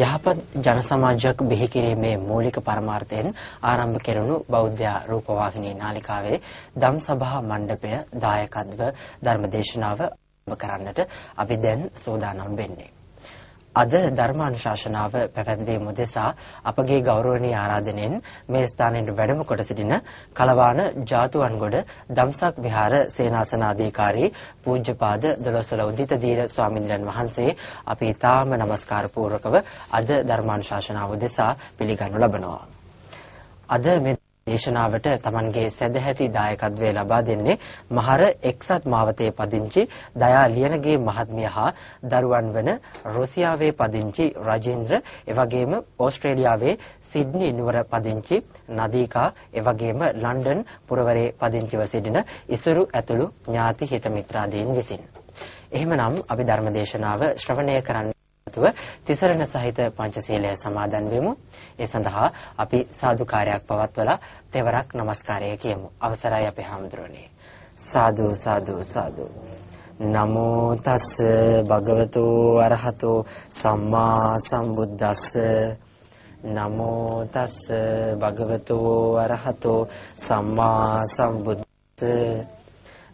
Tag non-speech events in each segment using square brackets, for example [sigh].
සම්මා සම්බුදු සරණයි. යහපත් ජන සමාජයක් බිහි කිරීමේ මූලික පරමාර්ථයෙන් ආරම්භ කෙරුණු බෞද්ධ රූපවාහිනී නාලිකාවේ ධම් සභා මණ්ඩපය දායකත්ව ධර්මදේශනාව කරන්නට අපි දැන් සූදානම් වෙන්නේ. අද ධර්මානුශාසනාව පැවැත්වීම උදෙසා අපගේ ගෞරවනීය ආරාධනෙන් මේ ස්ථානයේ වැඩම කොට සිටින කලවාන ජාතුවන්ගොඩ දම්සක් විහාර සේනාසනාධිකාරී පූජ්‍යපාද දොළොස්වල උදිත දීර ස්වාමීන් වහන්සේ අපි ඊටාම নমස්කාර පූර්වකව අද ධර්මානුශාසනාව උදෙසා පිළිගනු ලබනවා. අද මේ දේශනාවට Tamanගේ සැදැහැති දායකත්වය ලබා දෙන්නේ මහර එක්සත් මාවතේ පදිංචි දයා ලියනගේ මහත්මිය හා දරුවන් වන රුසියාවේ පදිංචි රජේන්ද්‍ර එවැගේම ඕස්ට්‍රේලියාවේ සිඩ්නි නුවර පදිංචි නදීකා එවැගේම ලන්ඩන් පුරවරේ පදිංචිව සිටින ඉසුරු ඇතුළු ඥාති හිත මිත්‍රාදීන් විසින්. එහෙමනම් අපි ධර්මදේශනාව ශ්‍රවණය කරන්න තුව තිසරණ සහිත පංචශීලය සමාදන් වෙමු. ඒ සඳහා අපි සාදුකාරයක් පවත්වලා තෙවරක් নমස්කාරය කියමු. අවසරයි අපේ හැමදෙරෝනේ. සාදු සාදු සාදු. නමෝ තස් භගවතු අරහතෝ සම්මා සම්බුද්දස්ස නමෝ තස් භගවතු අරහතෝ සම්මා සම්බුද්දස්ස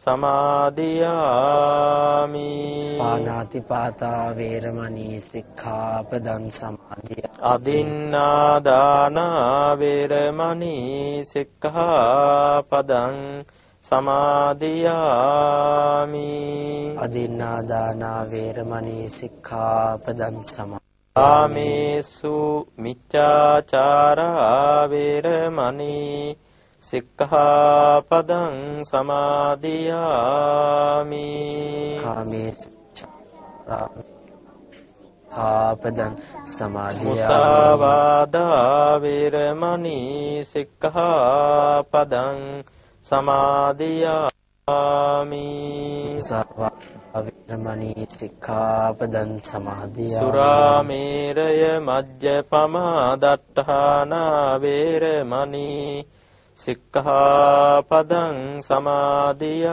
සමාදියාමි. පානාති පාතා වේරමණී සික්ඛාපදං සමාදිය අදින්නා දාන වේරමණී සික්ඛාපදං සමාදියාමි. අදින්නා දාන වේරමණී සික්ඛාපදං සමාදිය ආමේසු මිච්ඡාචාරා වේරමණී සික්ඛාපදං සමාදියාමි. කාමේසු කාපදං සමාදිය මුසාවාදා වේරමණී සික්ඛාපදං සමාදියාමි. වේරමණී සික්ඛාපදං සමාදිය සුරාමේරය මජ්ජපමා දට්ඨානා වේරමණී සික්ඛාපදං සමාදියාමි.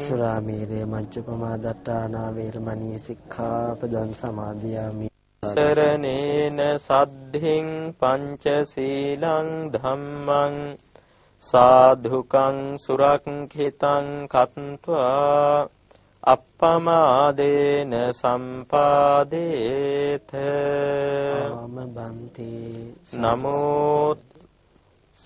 සුරාමේරේ මජ්ජපමා දට්ඨානා වේරමණී සික්ඛාපදං සමාදියාමි. සරණේන සද්ධින් පංචශීලං ධම්මං සාධුකං සුරක්ඛිතං කତ୍වා අප්පමාදේන සම්පාදේත. ආම බන්ති නමෝ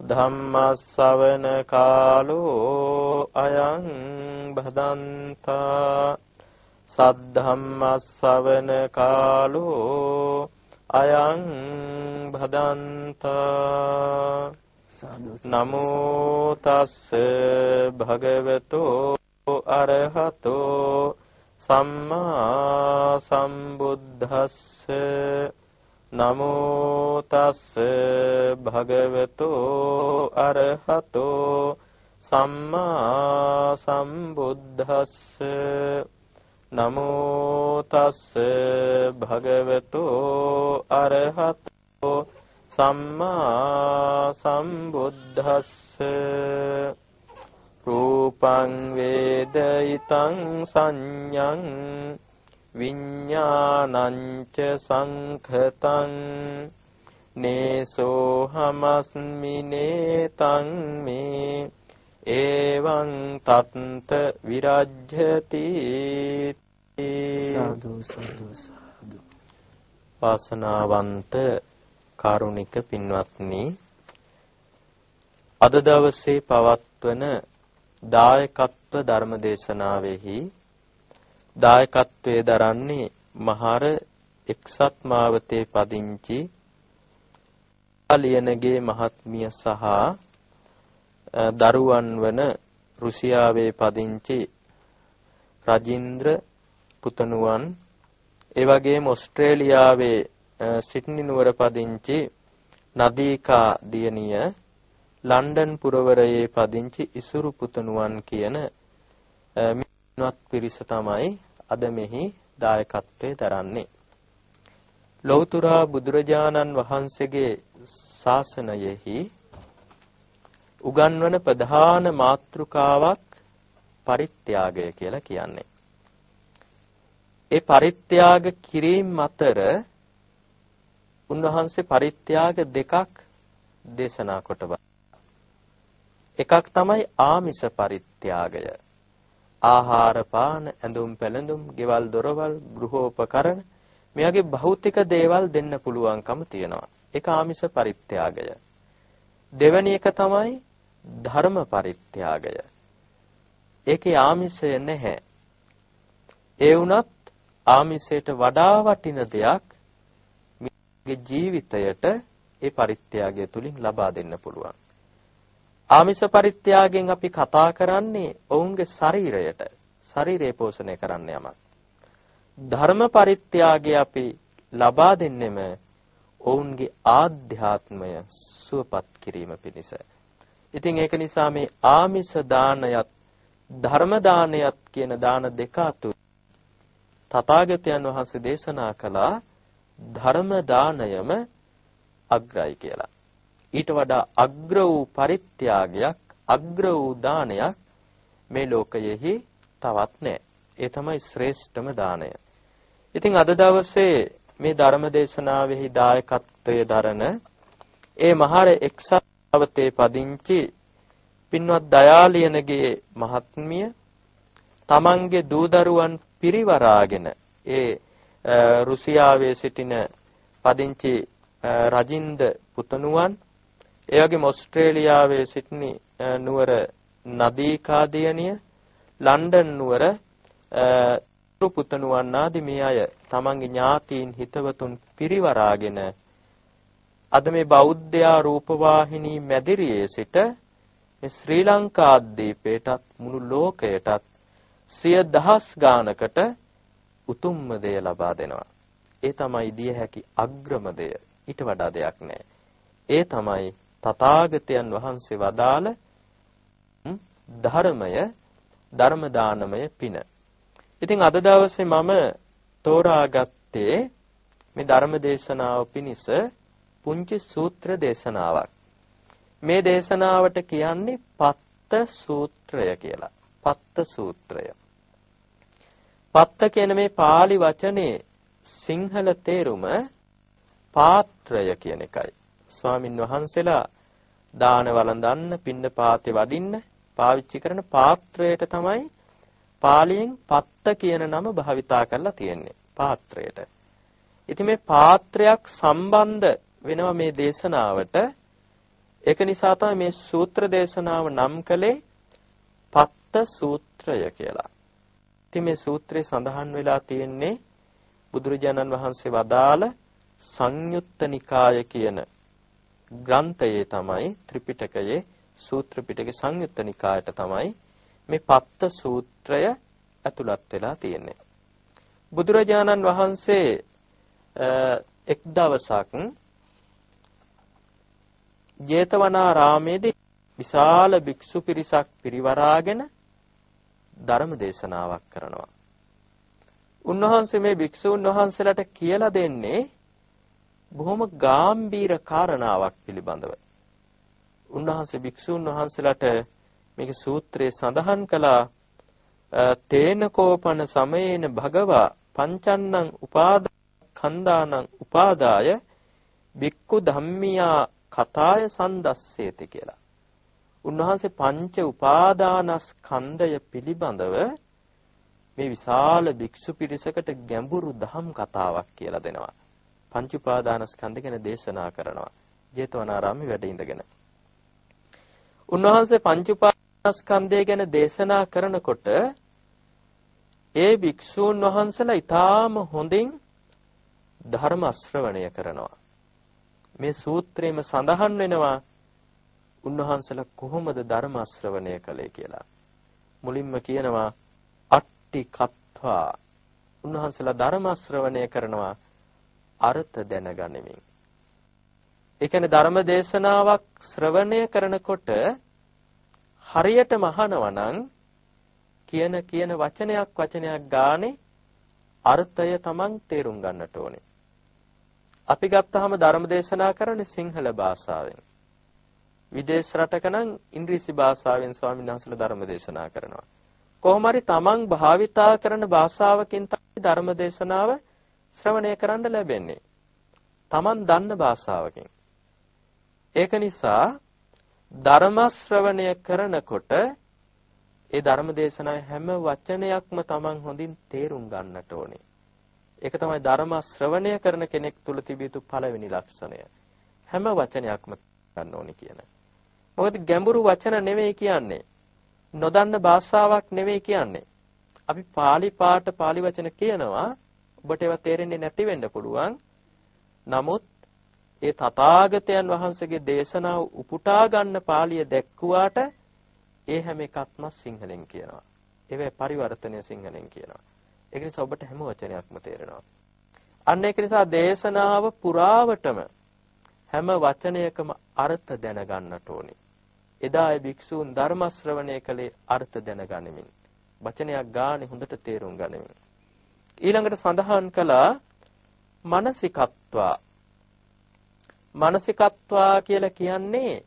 ධම්මස්සවන කාලෝ අයං බදන්තා සද්ධම්මස්සවන කාලෝ අයං භදන්තා නමෝ තස්ස භගවතෝ අරහතෝ සම්මා සම්බුද්දස්ස නමෝ තස්ස භගවතෝ අරහතෝ සම්මා සම්බුද්දස්ස. නමෝ තස්ස භගවතෝ අරහතෝ සම්මා සම්බුද්දස්ස. රූපං වේදිතං සංඤං විඤ්ඤාණං ච සංඛතං නේසෝ හමස්මි නේතං මේ එවං තත්ත විරජ්‍යති සාදු සාදු සාදු වාසනාවන්ත කාරුණික පින්වත්නි අද දවසේ පවත්වන දායකත්ව ධර්මදේශනාවෙහි දායකත්වයේ දරන්නේ මහර එක්සත් මාවතේ පදිංචි ලියනගේ මහත්මිය සහ දරුවන් වන රුසියාවේ පදිංචි රජින්ද්‍ර පුතණුවන්. ඒ වගේම ඕස්ට්‍රේලියාවේ සිඩ්නි නුවර පදිංචි නදීකා දියණිය ලන්ඩන් පුරවරයේ පදිංචි ඉසුරු පුතණුවන් කියන මිනිවත් පිරිස තමයි අද මෙහි දායකත්වයේ දරන්නේ. ලෞතර බුදුරජාණන් වහන්සේගේ ශාසනයෙහි උගන්වන ප්‍රධාන මාතෘකාවක් පරිත්‍යාගය කියලා කියන්නේ. ඒ පරිත්‍යාග කිරීම අතර උන්වහන්සේ පරිත්‍යාග දෙකක් දේශනා කොට එකක් තමයි ආමිස පරිත්‍යාගය. ආහාර පාන ඇඳුම් පැළඳුම්, ගෙවල් දොරවල්, ගෘහෝපකරණ මේ වගේ භෞතික දේවල් දෙන්න පුළුවන්කම තියෙනවා. ඒක ආමිස පරිත්‍යාගය. දෙවැනි එක තමයි ධර්ම පරිත්‍යාගය. ඒකේ ආමිෂය නැහැ. ඒ වුණත් ආමිෂයට වඩා වටින දෙයක් මේ ජීවිතයට ඒ පරිත්‍යාගය තුලින් ලබා දෙන්න පුළුවන්. ආමිෂ පරිත්‍යාගයෙන් අපි කතා කරන්නේ ඔවුන්ගේ ශරීරයට ශරීරය පෝෂණය කරන්න යමක්. ධර්ම පරිත්‍යාගය අපි ලබා දෙන්නෙම ඔවුන්ගේ ආධ්‍යාත්මය සුවපත් කිරීම පිණිස. ඉතින් ඒක නිසා මේ ආමිෂ දානයත් ධර්ම දානයත් කියන දාන දෙක අතර තථාගතයන් වහන්සේ දේශනා කළා ධර්ම දානයම අග්‍රයි කියලා. ඊට වඩා අග්‍ර වූ පරිත්‍යාගයක් අග්‍ර වූ දානයක් මේ ලෝකයෙහි තවත් නැහැ. ඒ තමයි ශ්‍රේෂ්ඨම දානය. ඉතින් අද දවසේ මේ ධර්ම දේශනාවෙහි දායකත්වයේ දරන ඒ මහර එක්සත්වතේ පදිංචි පින්වත් දයාලියනගේ මහත්මිය තමන්ගේ දූ දරුවන් පිරිවරාගෙන ඒ රුසියාවේ සිටින පදිංචි රජින්ද පුතණුවන් ඒ වගේම ඕස්ට්‍රේලියාවේ සිඩ්නි නුවර නදීකා දියණිය ලන්ඩන් නුවර පුතණුවන් ආදී මේ අය තමන්ගේ ඥාතීන් හිතවතුන් පිරිවරාගෙන අද මේ බෞද්ධයා රූපවාහිනී මැදිරියේ සිට මේ ශ්‍රී ලංකා ද්වීපයටත් මුළු ලෝකයටත් සිය දහස් ගානකට උතුම්ම දෙය ලබා දෙනවා. ඒ තමයි දිය හැකි අග්‍රම දෙය. ඊට වඩා දෙයක් නැහැ. ඒ තමයි තථාගතයන් වහන්සේ වදාළ ධර්මය ධර්ම දානමය පින. ඉතින් අද දවසේ මම තෝරාගත්තේ මේ ධර්ම දේශනාව පිණිස පුංචි සූත්‍ර දේශනාවක්. මේ දේශනාවට කියන්නේ පත්ත සූත්‍රය කියලා. පත්ත සූත්‍රය. පත්ත කියන මේ pāli වචනේ සිංහල තේරුම පාත්‍රය කියන එකයි. ස්වාමින් වහන්සේලා දාන වළඳන්න, පින්න පාතේ වඩින්න පාවිච්චි කරන පාත්‍රයට තමයි පාලියෙන් පත්ත කියන නම භාවිතා කරලා තියෙන්නේ. පාත්‍රයට. ඉතින් මේ පාත්‍රයක් සම්බන්ධ වෙනවා මේ දේශනාවට ඒක නිසා තමයි මේ සූත්‍ර දේශනාව නම් කළේ පත්ත සූත්‍රය කියලා. ඉතින් මේ සූත්‍රයේ සඳහන් වෙලා තියෙන්නේ බුදුරජාණන් වහන්සේ වදාළ සංයුත්ත නිකාය කියන ග්‍රන්ථයේ තමයි ත්‍රිපිටකයේ සූත්‍ර පිටකේ සංයුත්ත නිකායට තමයි මේ පත්ත සූත්‍රය ඇතුළත් වෙලා තියෙන්නේ. බුදුරජාණන් වහන්සේ එක් දවසක් ජේතවනාරාමේදී විශාල භික්ෂු පිරිසක් පිරිවරාගෙන ධර්ම දේශනාවක් කරනවා. උන්වහන්සේ මේ භික්ෂූන් වහන්සේලාට කියලා දෙන්නේ බොහොම ගැඹීර කාරණාවක් පිළිබඳව. උන්වහන්සේ භික්ෂූන් වහන්සේලාට මේක සූත්‍රයේ සඳහන් කළා තේනකෝපන සමයේන භගවා පංචන්නං උපාද කන්දානං උපාදාය බික්කු ධම්මියා කතාය සන්දස්සේති කියලා. උන්වහන්සේ පංච උපාදානස්කන්ධය පිළිබඳව මේ විශාල භික්ෂු පිරිසකට ගැඹුරු දහම් කතාවක් කියලා දෙනවා. පංච උපාදානස්කන්ධ ගැන දේශනා කරනවා. ජේතවනාරාමේ වැඩ ඉඳගෙන. උන්වහන්සේ පංච උපාදානස්කන්ධය ගැන දේශනා කරනකොට ඒ භික්ෂූන් වහන්සේලා ඊටාම හොඳින් ධර්ම ශ්‍රවණය කරනවා. මේ සූත්‍රයේම සඳහන් වෙනවා උන්වහන්සේලා කොහොමද ධර්ම ශ්‍රවණය කළේ කියලා. මුලින්ම කියනවා අට්ටි කත්වා උන්වහන්සේලා ධර්ම ශ්‍රවණය කරනවා අර්ථ දැනගනිමින්. ඒ කියන්නේ ධර්ම දේශනාවක් ශ්‍රවණය කරනකොට හරියටම අහනවා නම් කියන කියන වචනයක් වචනයක් ගානේ අර්ථය Taman තේරුම් ගන්නට ඕනේ. අපි ගත්තාම ධර්ම දේශනා කරන්නේ සිංහල භාෂාවෙන්. විදේශ රටක නම් ඉංග්‍රීසි භාෂාවෙන් ස්වාමීන් වහන්සේලා ධර්ම දේශනා කරනවා. කොහොම හරි තමන් භාවිතා කරන භාෂාවකින් තමයි ධර්ම දේශනාව ශ්‍රවණය කරන්න ලැබෙන්නේ. තමන් දන්න භාෂාවකින්. ඒක නිසා ධර්ම ශ්‍රවණය කරනකොට ඒ ධර්ම දේශනාවේ හැම වචනයක්ම තමන් හොඳින් තේරුම් ගන්නට ඕනේ. ඒක තමයි ධර්ම ශ්‍රවණය කරන කෙනෙක් තුල තිබිය යුතු පළවෙනි ලක්ෂණය. හැම වචනයක්ම ගන්න ඕනේ කියන. මොකද ගැඹුරු වචන නෙවෙයි කියන්නේ. නොදන්න භාෂාවක් නෙවෙයි කියන්නේ. අපි pāli පාට pāli වචන කියනවා ඔබට ඒවා තේරෙන්නේ නැති වෙන්න පුළුවන්. නමුත් ඒ තථාගතයන් වහන්සේගේ දේශනාව උපුටා ගන්න පාළිය දැක්කුවාට ඒ හැම එකක්ම සිංහලෙන් කියනවා. ඒවේ පරිවර්තනය සිංහලෙන් කියනවා. ඒක නිසා ඔබට හැම වචනයක්ම තේරෙනවා. අන්න ඒක නිසා දේශනාව පුරාවටම හැම වචනයකම අර්ථ දැනගන්නට ඕනේ. එදා ඒ භික්ෂූන් ධර්ම ශ්‍රවණය කළේ අර්ථ දැනගනිමින්. වචනයක් ගානේ හොඳට තේරුම් ගනිමින්. ඊළඟට සඳහන් කළා මානසිකත්වා. මානසිකත්වා කියලා කියන්නේ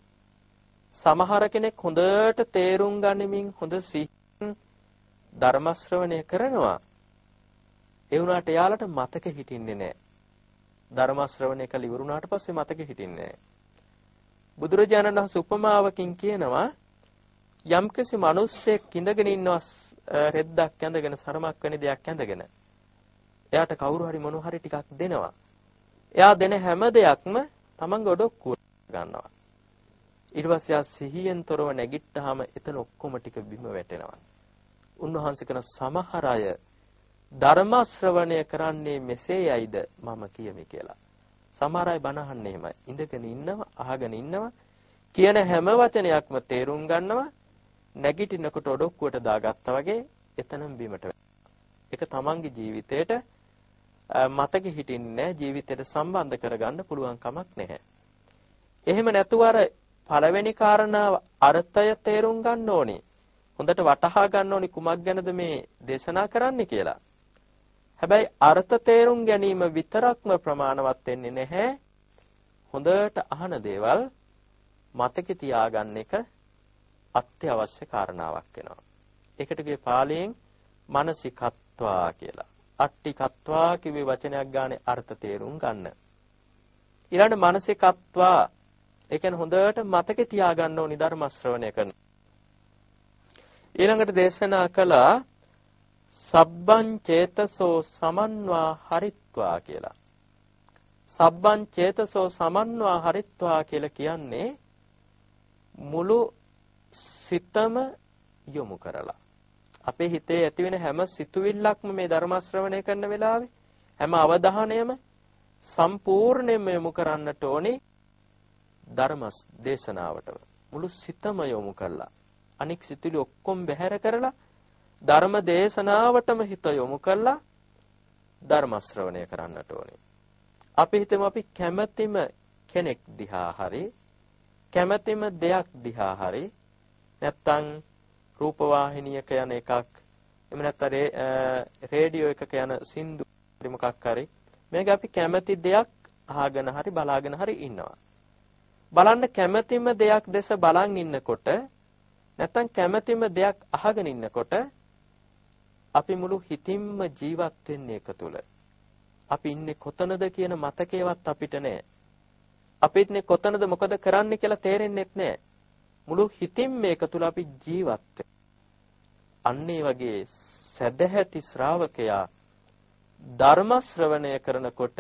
සමහර කෙනෙක් හොඳට තේරුම් ගනිමින් හොඳ සිහින් ධර්ම ශ්‍රවණය කරනවා. ඒ වුණාට එයාලට මතක හිටින්නේ නැහැ. ධර්ම ශ්‍රවණය කළ ඉවරුණාට පස්සේ මතක හිටින්නේ නැහැ. බුදුරජාණන් වහන්සේ උපමාවකින් කියනවා යම්කිසි මිනිස්සෙක් ඉඳගෙන ඉන්නවා රෙද්දක් ඇඳගෙන සරමක් වැනි දෙයක් ඇඳගෙන. එයාට කවුරු හරි මොන හරි ටිකක් දෙනවා. එයා දෙන හැම දෙයක්ම තමන්ගේ ඔඩොක්කුව ගන්නවා. ඊට පස්සේ ආ සිහියෙන් තොරව නැගිට්ටාම එතන ඔක්කොම ටික බිම වැටෙනවා. උන්වහන්සේ කරන සමහර අය ධර්ම ශ්‍රවණය කරන්නේ මෙසේයයිද මම කියමි කියලා. සමහර අය බණ අහන්නේ එහෙමයි. ඉඳගෙන ඉන්නවා, අහගෙන ඉන්නවා. කියන හැම වචනයක්ම තේරුම් ගන්නවා. නැගිටිනකොට ඔඩොක්කුවට දාගත්තා වගේ එතනම බිමට ඒක තමන්ගේ ජීවිතේට මතක හිටින්නේ ජීවිතයට සම්බන්ධ කරගන්න පුළුවන් කමක් නැහැ. එහෙම නැතුව අර පළවෙනි කාරණාව අර්ථය තේරුම් ගන්න ඕනේ. හොඳට වටහා ගන්න ඕනි කුමක් ගැනද මේ දේශනා කරන්නේ කියලා. හැබැයි අර්ථ තේරුම් ගැනීම විතරක්ම ප්‍රමාණවත් වෙන්නේ නැහැ. හොඳට අහන දේවල් මතක තියාගන්න එක අත්‍යවශ්‍ය කාරණාවක් වෙනවා. ඒකට කියේ පාලියෙන් මානසිකත්වා කියලා. අට්ටිකත්වා කිවි වචනයක් ගානේ අර්ථ තේරුම් ගන්න. ඊළඟ මානසිකත්වා ඒ කියන්නේ හොඳට මතක තියාගන්න ඕනි ධර්ම ශ්‍රවණය කරන. ඊළඟට දේශනා කළා සබ්බං චේතසෝ සමන්වා හරිත්වා කියලා. සබ්බං චේතසෝ සමන්වා හරිත්වා කියලා කියන්නේ මුළු සිතම යොමු කරලා අපේ හිතේ ඇතිවෙන හැම සිතුවිල්ලක්ම මේ ධර්ම ශ්‍රවණය කරන වෙලාවේ හැම අවධානයම සම්පූර්ණයෙන්ම යොමු කරන්නට ඕනේ ධර්ම දේශනාවට. මුළු සිතම යොමු කළා අනික් සිතුවිලි ඔක්කොම බැහැර කරලා ධර්ම දේශනාවටම හිත යොමු කළා ධර්ම ශ්‍රවණය කරන්නට ඕනේ. අපි හිතමු අපි කැමැතිම කෙනෙක් දිහා හරි කැමැතිම දෙයක් දිහා හරි නැත්තම් රූපවාහිනියක යන එකක් එහෙම නැත්නම් රේඩියෝ එකක යන සින්දු මොකක් හරි මේක අපි කැමති දෙයක් අහගෙන හරි බලාගෙන හරි ඉන්නවා බලන්න කැමැතිම දෙයක් දැස බලන් ඉන්නකොට නැත්නම් කැමැතිම දෙයක් අහගෙන ඉන්නකොට අපි මුළු හිතින්ම ජීවත් වෙන්නේ එක තුල. අපි ඉන්නේ කොතනද කියන මතකේවත් අපිට නැහැ. අපි ඉන්නේ කොතනද මොකද කරන්න කියලා තේරෙන්නෙත් නැහැ. මුළු හිතින් මේක තුල අපි ජීවත් අන්න වගේ සදැහැති ශ්‍රාවකයා ධර්ම ශ්‍රවණය කරනකොට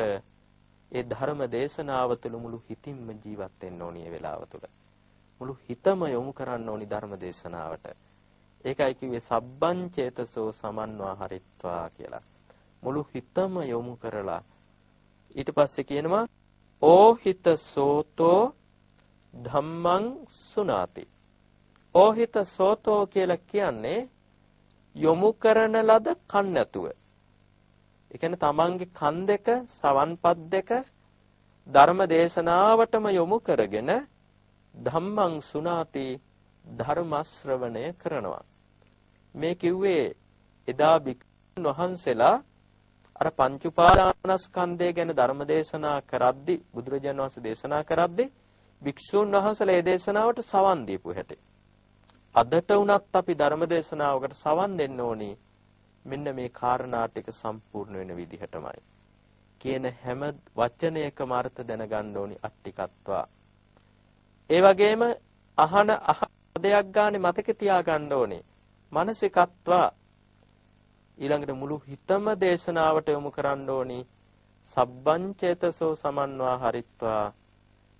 ඒ ධර්ම දේශනාව තුළ මුළු හිතින්ම ජීවත් වෙන්න ඕනි ඒ වෙලාව තුළ. මුළු හිතම යොමු කරන්න ඕනි ධර්ම දේශනාවට. ඒකයි කිව්වේ සබ්බං චේතසෝ සමන්වා හරිත්වා කියලා. මුළු හිතම යොමු කරලා ඊට පස්සේ කියනවා ඕහිත සෝතෝ ධම්මං සුනාති. ඕහිත සෝතෝ කියලා කියන්නේ යොමු කරන ලද කන් නැතුව. ඒ කියන්නේ තමන්ගේ කන් දෙක, සවන්පත් දෙක ධර්ම දේශනාවටම යොමු කරගෙන ධම්මං සුනාති ධර්ම ශ්‍රවණය කරනවා. මේ කිව්වේ එදා භික්ෂුන් වහන්සේලා අර පංච උපාදානස්කන්ධය ගැන ධර්ම දේශනා කරද්දි බුදුරජාණන් වහන්සේ දේශනා කරද්දි භික්ෂූන් වහන්සේලා ඒ දේශනාවට සවන් දීපු හැටි. අදට වුණත් අපි ධර්ම දේශනාවකට සවන් දෙන්න ඕනි. මෙන්න මේ කාරණා ටික සම්පූර්ණ වෙන විදිහටමයි. කියන හැම වචනයකම අර්ථ දැනගන්න ඕනි අට්ටිකත්වා. ඒ වගේම අහන අහදයක් ගානේ මතක තියාගන්න ඕනේ. මානසිකත්වා ඊළඟට මුළු හිතම දේශනාවට යොමු කරන්න ඕනි. සබ්බංචේතසෝ සමන්වා හරිත්වා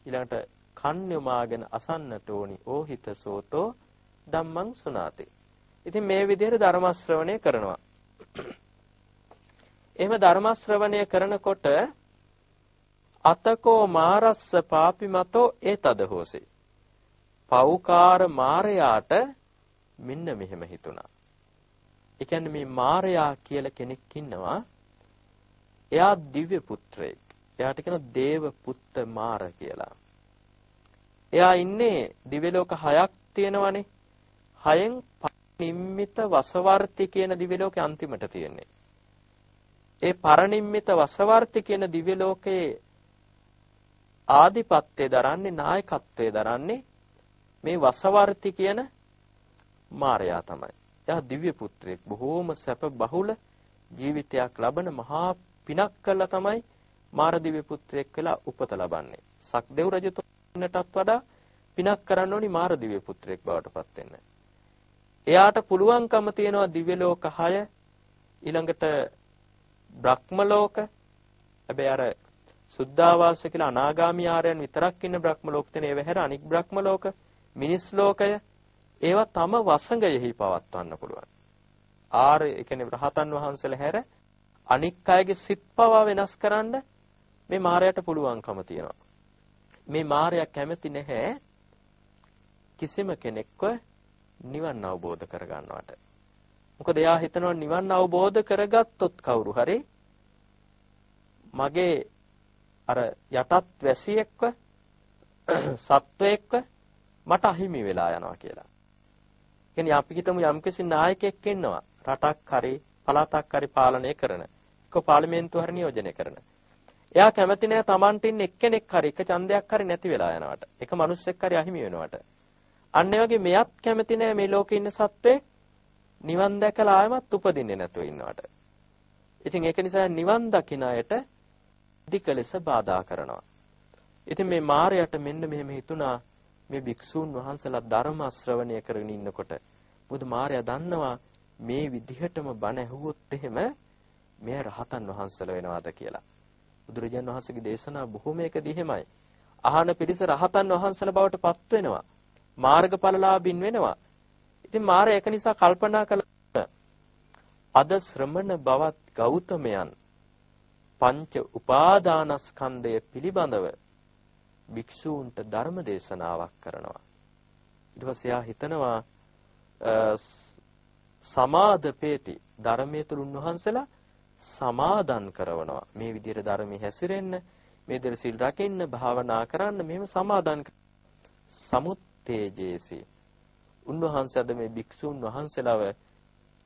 ඊළඟට කන් යොමාගෙන අසන්නට ඕනි ඕහිත සෝතෝ ධම්මං සුනාති. ඉතින් මේ විදිහට ධර්ම ශ්‍රවණය කරනවා. එහෙම ධර්ම ශ්‍රවණය කරනකොට අතකෝ මාරස්ස පාපිමතෝ ඒතද හෝසි. පෞකාර මාරයාට මෙන්න මෙහෙම හිතුණා. ඒ කියන්නේ මේ මාරයා කියලා කෙනෙක් ඉන්නවා. එයා දිව්‍ය පුත්‍රයෙක්. එයාට කියන දේව පුත්ත මාර කියලා. එයා ඉන්නේ දිව්‍ය ලෝක 6ක් තියෙනවනේ. 6න් නිම්මිත වසවර්ති කියන දිව්‍ය ලෝකේ අන්තිමට තියෙන්නේ. ඒ පරනිම්මිත වසවර්ති කියන දිව්‍ය ලෝකයේ ආධිපත්‍යය දරන්නේ නායකත්වයේ දරන්නේ මේ වසවර්ති කියන මාරයා තමයි. එයා දිව්‍ය පුත්‍රයෙක්. බොහෝම සැප බහුල ජීවිතයක් ලබන මහා පිනක් කළා තමයි මාර දිව්‍ය පුත්‍රයෙක් වෙලා උපත ලබන්නේ. සක්දෙව් රජතුමා වෙන්නටත් වඩා පිනක් කරන්න ඕනි මාරදිව්‍ය පුත්‍රයෙක් බවට පත් වෙන්න. එයාට පුළුවන්කම තියෙනවා දිව්‍ය ලෝක 6 ඊළඟට බ්‍රහ්ම ලෝක හැබැයි අර සුද්ධාවාස කියලා අනාගාමී ආරයන් විතරක් ඉන්න බ්‍රහ්ම ලෝක තියෙන ඒව හැර අනික් බ්‍රහ්ම ලෝක මිනිස් ලෝකය ඒවා තම වසඟයෙහි පවත්වන්න පුළුවන්. ආර ඒ කියන්නේ රහතන් වහන්සේලා හැර අනික් අයගේ සිත් පවා වෙනස් කරන්න මේ මායයට පුළුවන්කම තියෙනවා. මේ මායя කැමති නැහැ කිසිම කෙනෙක්ව නිවන් අවබෝධ කරගන්නවට. මොකද එයා හිතනවා නිවන් අවබෝධ කරගත්තොත් කවුරු හරි මගේ අර යටත් වැසියෙක්ව සත්වයෙක්ව මට අහිමි වෙලා යනවා කියලා. කියන්නේ අපි හිතමු යම්කිසි නායකයෙක් ඉන්නවා රටක් හරි පළාතක් හරි පාලනය කරන. එක්ක පාර්ලිමේන්තුව හරි නියෝජනය කරන. එයා කැමති නෑ Tamanට ඉන්න එක්කෙනෙක් හරි එක ඡන්දයක් හරි නැති වෙලා යනවට. එක මිනිස්සෙක් හරි අහිමි වෙනවට. අන්න ඒ වගේ මෙයත් කැමති නෑ මේ ලෝකේ ඉන්න සත්වෙක් නිවන් දැකලා ආයමත් උපදින්නේ නැතුව ඉන්නවට. ඉතින් ඒක නිසා නිවන් දකින අයට අධික ලෙස බාධා කරනවා. ඉතින් මේ මායයට මෙන්න මෙහෙම හිතුණා මේ භික්ෂූන් වහන්සේලා ධර්ම ශ්‍රවණය කරගෙන ඉන්නකොට බුදු මායя දන්නවා මේ විදිහටම බණ ඇහුවොත් එහෙම මෙය රහතන් වහන්සේලා වෙනවාද කියලා. බුදුරජාන් වහන්සේගේ දේශනා බොහොමයකදී එහෙමයි. අහන පිරිස රහතන් වහන්සේලා බවට පත් වෙනවා. මාර්ගඵලලාභින් වෙනවා. ඉතින් මාර ඒක නිසා කල්පනා කළා අද ශ්‍රමණ බවත් ගෞතමයන් පංච උපාදානස්කන්ධය පිළිබඳව භික්ෂූන්ට ධර්ම දේශනාවක් කරනවා. ඊට පස්සේ එයා හිතනවා සමාදපේති ධර්මයේ තුල උන්වහන්සේලා සමාදන් කරනවා. මේ විදිහට ධර්මයේ හැසිරෙන්න, මේ විදිහට සිල් රකින්න, භාවනා කරන්න මෙහෙම සමාදන් සමුත්තේජේසි. උන්වහන්සේ අද මේ භික්ෂුන් වහන්සේලාව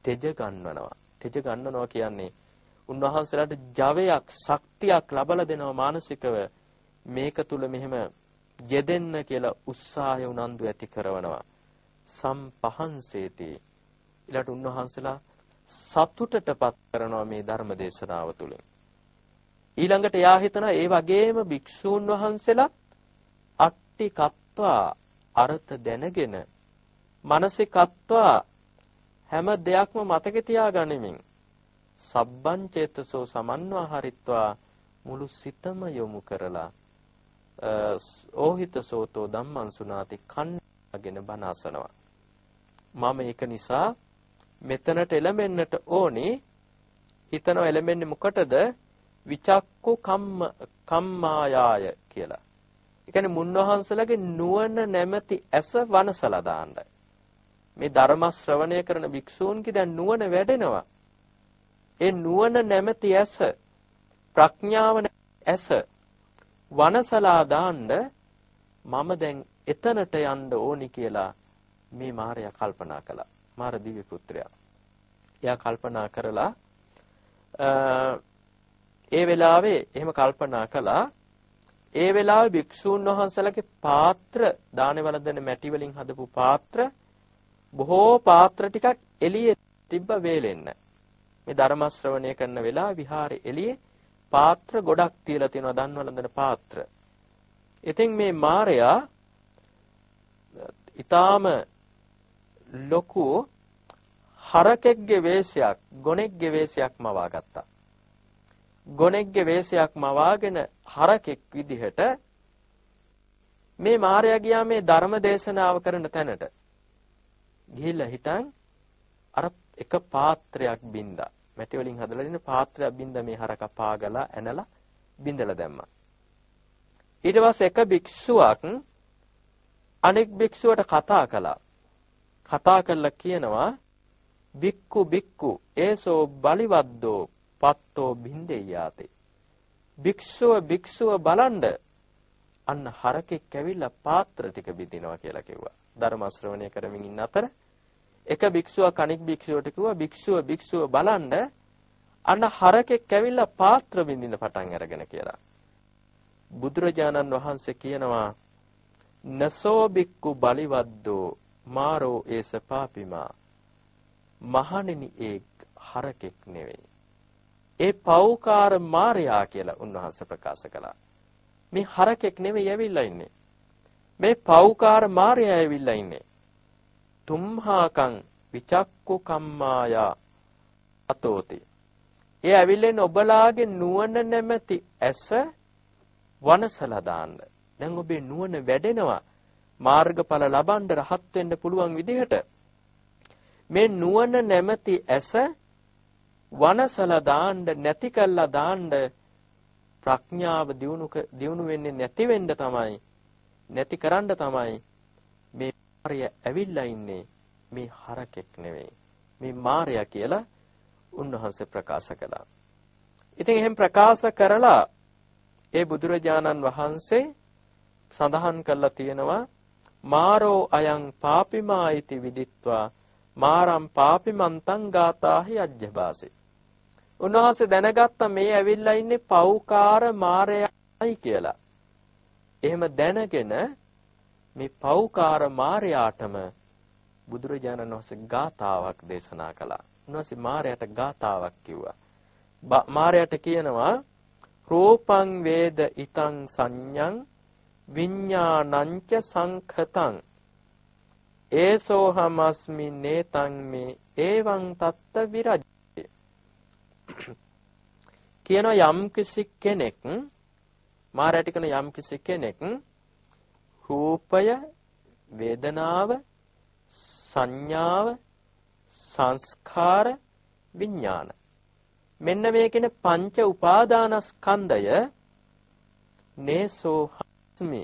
තෙජ ගන්නවනවා. තෙජ ගන්නනවා කියන්නේ උන්වහන්සේලාට ජවයක්, ශක්තියක් ලබලා දෙනවා මානසිකව මේක තුල මෙහෙම යෙදෙන්න කියලා උත්සාහය උනන්දු ඇති කරනවා. සම්පහන්සේති. ඊළඟට උන්වහන්සේලා සතුටටපත් කරනවා මේ ධර්ම දේශනාව තුළින්. ඊළඟට එයා හිතනවා ඒ වගේම භික්ෂූන් වහන්සේලා අට්ටි කත්වා අර්ථ දැනගෙන මනසේ කත්වා හැම දෙයක්ම මතක තියාගනිමින් සබ්බං චේතසෝ සමන්වා හරිත්වා මුළු සිතම යොමු කරලා ඕහිත සෝතෝ ධම්මං සුනාති කන්නගෙන බණ අසනවා මම ඒක නිසා මෙතනට එළඹෙන්නට ඕනේ හිතනවා එළඹෙන්නේ මොකටද විචක්කු කම්ම කම්මායාය කියලා. ඒ කියන්නේ මුන්නවහන්සලගේ නුවණ නැමැති ඇස වනසලා දාන්න. මේ ධර්ම ශ්‍රවණය කරන භික්ෂූන්ගේ දැන් නුවණ වැඩෙනවා. ඒ නුවණ නැමැති ඇස ප්‍රඥාව ඇස වනසලා දාන්න මම දැන් එතනට යන්න ඕනි කියලා මේ මාර්යා කල්පනා කළා. මාර දිව්‍ය පුත්‍රයා. එයා කල්පනා කරලා ඒ වෙලාවේ එහෙම කල්පනා කළා ඒ වෙලාවේ භික්ෂූන් වහන්සේලාගේ පාත්‍ර දානේ වලදන මැටි වලින් හදපු පාත්‍ර බොහෝ පාත්‍ර ටිකක් එළියේ තිබ්බ වේලෙන්න. මේ ධර්ම ශ්‍රවණය කරන වෙලාව විහාරේ එළියේ පාත්‍ර ගොඩක් තියලා තියෙනවා දන් වළඳන පාත්‍ර. ඉතින් මේ මාරයා ඊටාම ලොකු හරකෙක්ගේ වේශයක් ගොනෙක්ගේ වේශයක් මවා ගත්තා. ගොනෙක්ගේ වේශයක් මවාගෙන හරකෙක් විදිහට මේ මාරයා ගියා මේ ධර්ම දේශනාව කරන තැනට. ගිහිල්ලා හිටන් අර එක පාත්‍රයක් බින්දා. මැටි වලින් හදලා දෙන පාත්‍රයක් බින්දා මේ හරක පාගලා ඇනලා බින්දලා දැම්මා. ඊට පස්සේ එක භික්ෂුවක් අනෙක් භික්ෂුවට කතා කළා. කතා කරලා කියනවා බික්කු බික්කු ඒසෝ බලිවද්දෝ පත්තෝ බින්දෙයාතේ. භික්ෂුව භික්ෂුව බලන්ඩ අන්න හරකෙක් ඇවිල්ලා පාත්‍ර ටික බිඳිනවා කියලා කිව්වා. ධර්ම ශ්‍රවණය කරමින් ඉන්න අතර එක භික්ෂුවක් අනෙක් භික්ෂුවට කිව්වා භික්ෂුව භික්ෂුව බලන්ඩ අන්න හරකෙක් ඇවිල්ලා පාත්‍ර බින්දින පටන් අරගෙන කියලා. බුදුරජාණන් වහන්සේ කියනවා නසෝ බික්කු බලිවද්දෝ මාරෝ ඒස පාපිමා මහණෙනි ඒ හරකෙක් නෙවෙයි. ඒ පෞකාර මාරයා කියලා උන්වහන්සේ ප්‍රකාශ කළා. මේ හරකෙක් නෙවෙයි ඇවිල්ලා ඉන්නේ. මේ පෞකාර මාරයා ඇවිල්ලා ඉන්නේ. තුම්හාකං විචක්කු කම්මායා අතෝති. ඒ ඇවිල්ලා ඔබලාගේ නුවණ නැමැති ඇස වනසලා දාන්න. දැන් ඔබේ නුවණ වැඩෙනවා. මාර්ගඵල ලබන්න රහත් වෙන්න පුළුවන් විදිහට මේ නුවණ නැමැති ඇස වනසලා දාන්න නැති කළා දාන්න ප්‍රඥාව දියුණු දියුණු වෙන්නේ නැති වෙන්න තමයි නැති කරන්න තමයි මේ මාර්ය ඇවිල්ලා ඉන්නේ මේ හරකෙක් නෙවෙයි මේ මාර්යා කියලා උන්වහන්සේ ප්‍රකාශ කළා. ඉතින් එහෙම ප්‍රකාශ කරලා ඒ බුදුරජාණන් වහන්සේ සඳහන් කළා තියෙනවා මාරෝ අයං පාපිමායිති විදිත්වා මාරම් පාපිමන්තං ගාතාහි අජ්ජබාසේ උන්වහන්සේ දැනගත්තා මේ ඇවිල්ලා ඉන්නේ පෞකාර මාරයයි කියලා. එහෙම දැනගෙන මේ පෞකාර මාරයාටම බුදුරජාණන් වහන්සේ ගාතාවක් දේශනා කළා. උන්වහන්සේ මාරයට ගාතාවක් කිව්වා. මාරයට කියනවා රූපං වේද ිතං සංඤං විඤ්ඤාණංච සංඛතං ඒසෝහමස්මි නේතං මේ එවං තත්ත විරජ්ජ කියනවා යම් කිසි කෙනෙක් මාරයට කියන යම් කිසි කෙනෙක් රූපය වේදනාව සංඥාව සංස්කාර විඥාන. මෙන්න මේ කියන පංච උපාදානස්කන්ධය නේසෝ හස්මි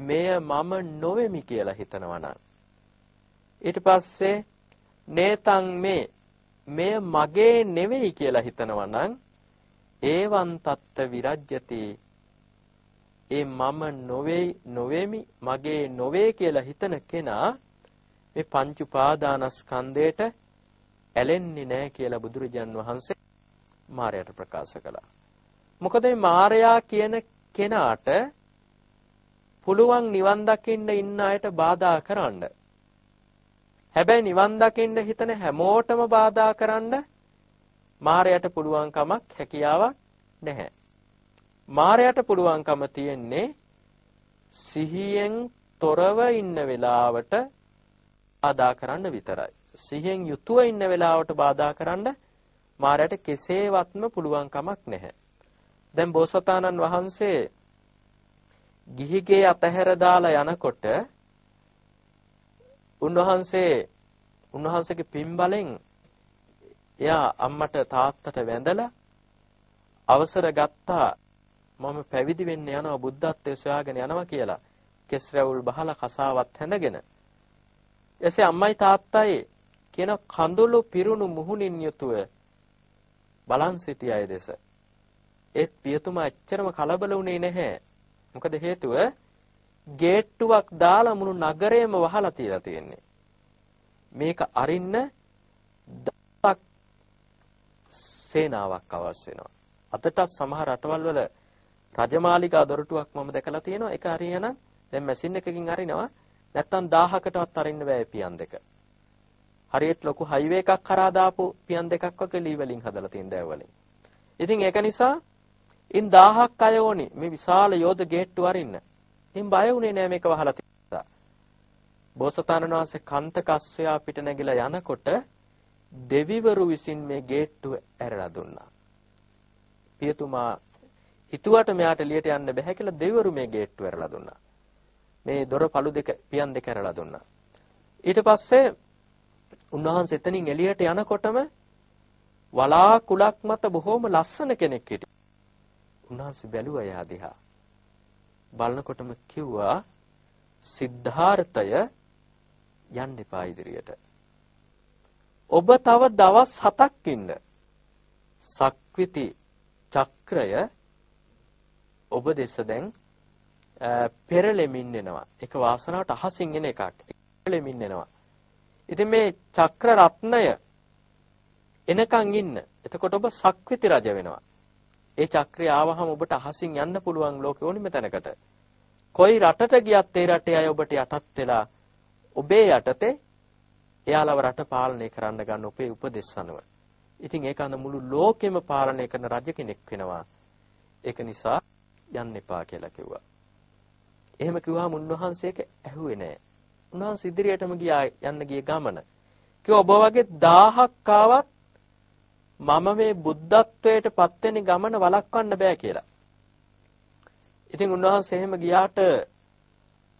මෙය මම නොවෙමි කියලා හිතනවා නම් ඊට පස්සේ නේතං මේ මෙය මගේ නෙවෙයි කියලා හිතනවා නම් ඒවන් තත්ත විරජ්‍යති ඒ මම නොවේ නොවේමි මගේ නොවේ කියලා හිතන කෙනා මේ පංච උපාදානස්කන්ධයට ඇලෙන්නේ නැහැ කියලා බුදුරජාන් වහන්සේ මාරයට ප්‍රකාශ කළා. මොකද මේ මාරයා කියන කෙනාට පුළුවන් නිවන් දකින්න ඉන්න අයට බාධා කරන්න. හැබැයි නිවන් දකින්න හිතන හැමෝටම බාධා කරන්න මාරයට පුළුවන් කමක් හැකියාවක් නැහැ. මාරයට පුළුවන්කම තියෙන්නේ සිහියෙන් තොරව ඉන්න වෙලාවට බාධා කරන්න විතරයි. සිහියෙන් යුතුව ඉන්න වෙලාවට බාධා කරන්න මාරයට කෙසේවත්ම පුළුවන් කමක් නැහැ. දැන් බෝසතාණන් වහන්සේ ගිහිගේ අතහැර දාලා යනකොට උන්වහන්සේ උන්වහන්සේගේ පින්බලෙන් එයා අම්මට තාත්තට වැඳලා අවසර ගත්තා මම පැවිදි වෙන්න යනවා බුද්ධත්වයේ සොයාගෙන යනවා කියලා. කෙස් රැවුල් බහලා කසාවත් හැඳගෙන. එසේ අම්මයි තාත්තයි කියන කඳුළු පිරුණු මුහුණින් යුතුව බලන් සිටි අය දෙස. ඒත් පියතුමා එච්චරම කලබල වුණේ නැහැ. මොකද හේතුව ගේට්ටුවක් දාලා මුළු නගරයම වහලා තියලා තියෙන්නේ. මේක අරින්න දහක් සේනාවක් අවශ්‍ය වෙනවා. අතට සමහර රටවල් වල රජමාලිගා දොරටුවක් මම දැකලා තියෙනවා. ඒක හරියනම් දැන් මැෂින් එකකින් අරිනවා. නැත්තම් 1000කටවත් අරින්න බෑ පියන් දෙක. හරියට ලොකු හයිවේ එකක් කරා දාපු පියන් දෙකක් වගේ ලී වලින් හදලා තියෙන දෑව වලින්. ඉතින් ඒක නිසා ඉන් 1000ක් අය ඕනි මේ විශාල යෝධ ගේට්ටු අරින්න. ඉතින් බය වුණේ නෑ මේක වහලා තිබ්බා. බෝසතාණන් වහන්සේ කන්තක අස්සයා පිට නැගිලා යනකොට දෙවිවරු විසින් මේ ගේට්ටුව ඇරලා දුන්නා. පියතුමා හිතුවට මෙයාට එළියට යන්න බෑ කියලා දෙවිවරු මේ ගේට්ටුව ඇරලා දුන්නා. මේ දොර පළු දෙක පියන් දෙක ඇරලා දුන්නා. ඊට පස්සේ උන්වහන්සේ එතනින් එළියට යනකොටම වලාකුලක් මත බොහොම ලස්සන කෙනෙක් හිටියා. උන්වහන්සේ බැලුවා එයා දිහා. බලනකොටම කිව්වා සිද්ධාර්ථය යන්න එපා ඉදිරියට. ඔබ තව දවස් 7ක් ඉන්න. සක්විති චක්‍රය ඔබ දෙස දැන් පෙරලෙමින් එනවා. ඒක වාසනාවට අහසින් එන එකක්. පෙරලෙමින් එනවා. ඉතින් මේ චක්‍ර රත්නය එනකන් ඉන්න. එතකොට ඔබ සක්විති රජ වෙනවා. ඒ චක්‍රය ආවහම ඔබට අහසින් යන්න පුළුවන් ලෝකෙ ඕනිම තැනකට. කොයි රටට ගියත් ඒ රටේ අය ඔබට යටත් වෙලා ඔබේ යටතේ එයාලව රට පාලනය කරන්න ගන්න ඔබේ උපදෙස් අනුව. ඉතින් ඒක අන්න මුළු ලෝකෙම පාලනය කරන රජ කෙනෙක් වෙනවා. ඒක නිසා යන්න එපා කියලා කිව්වා. එහෙම කිව්වහම උන්වහන්සේක ඇහුවේ නෑ. උන්වහන්සේ ඉදිරියටම ගියා යන්න ගිය ගමන. කිව්වා ඔබ වගේ 1000ක් ආවත් මම මේ බුද්ධත්වයට පත් වෙන ගමන වළක්වන්න බෑ කියලා. ඉතින් උන්වහන්සේ එහෙම ගියාට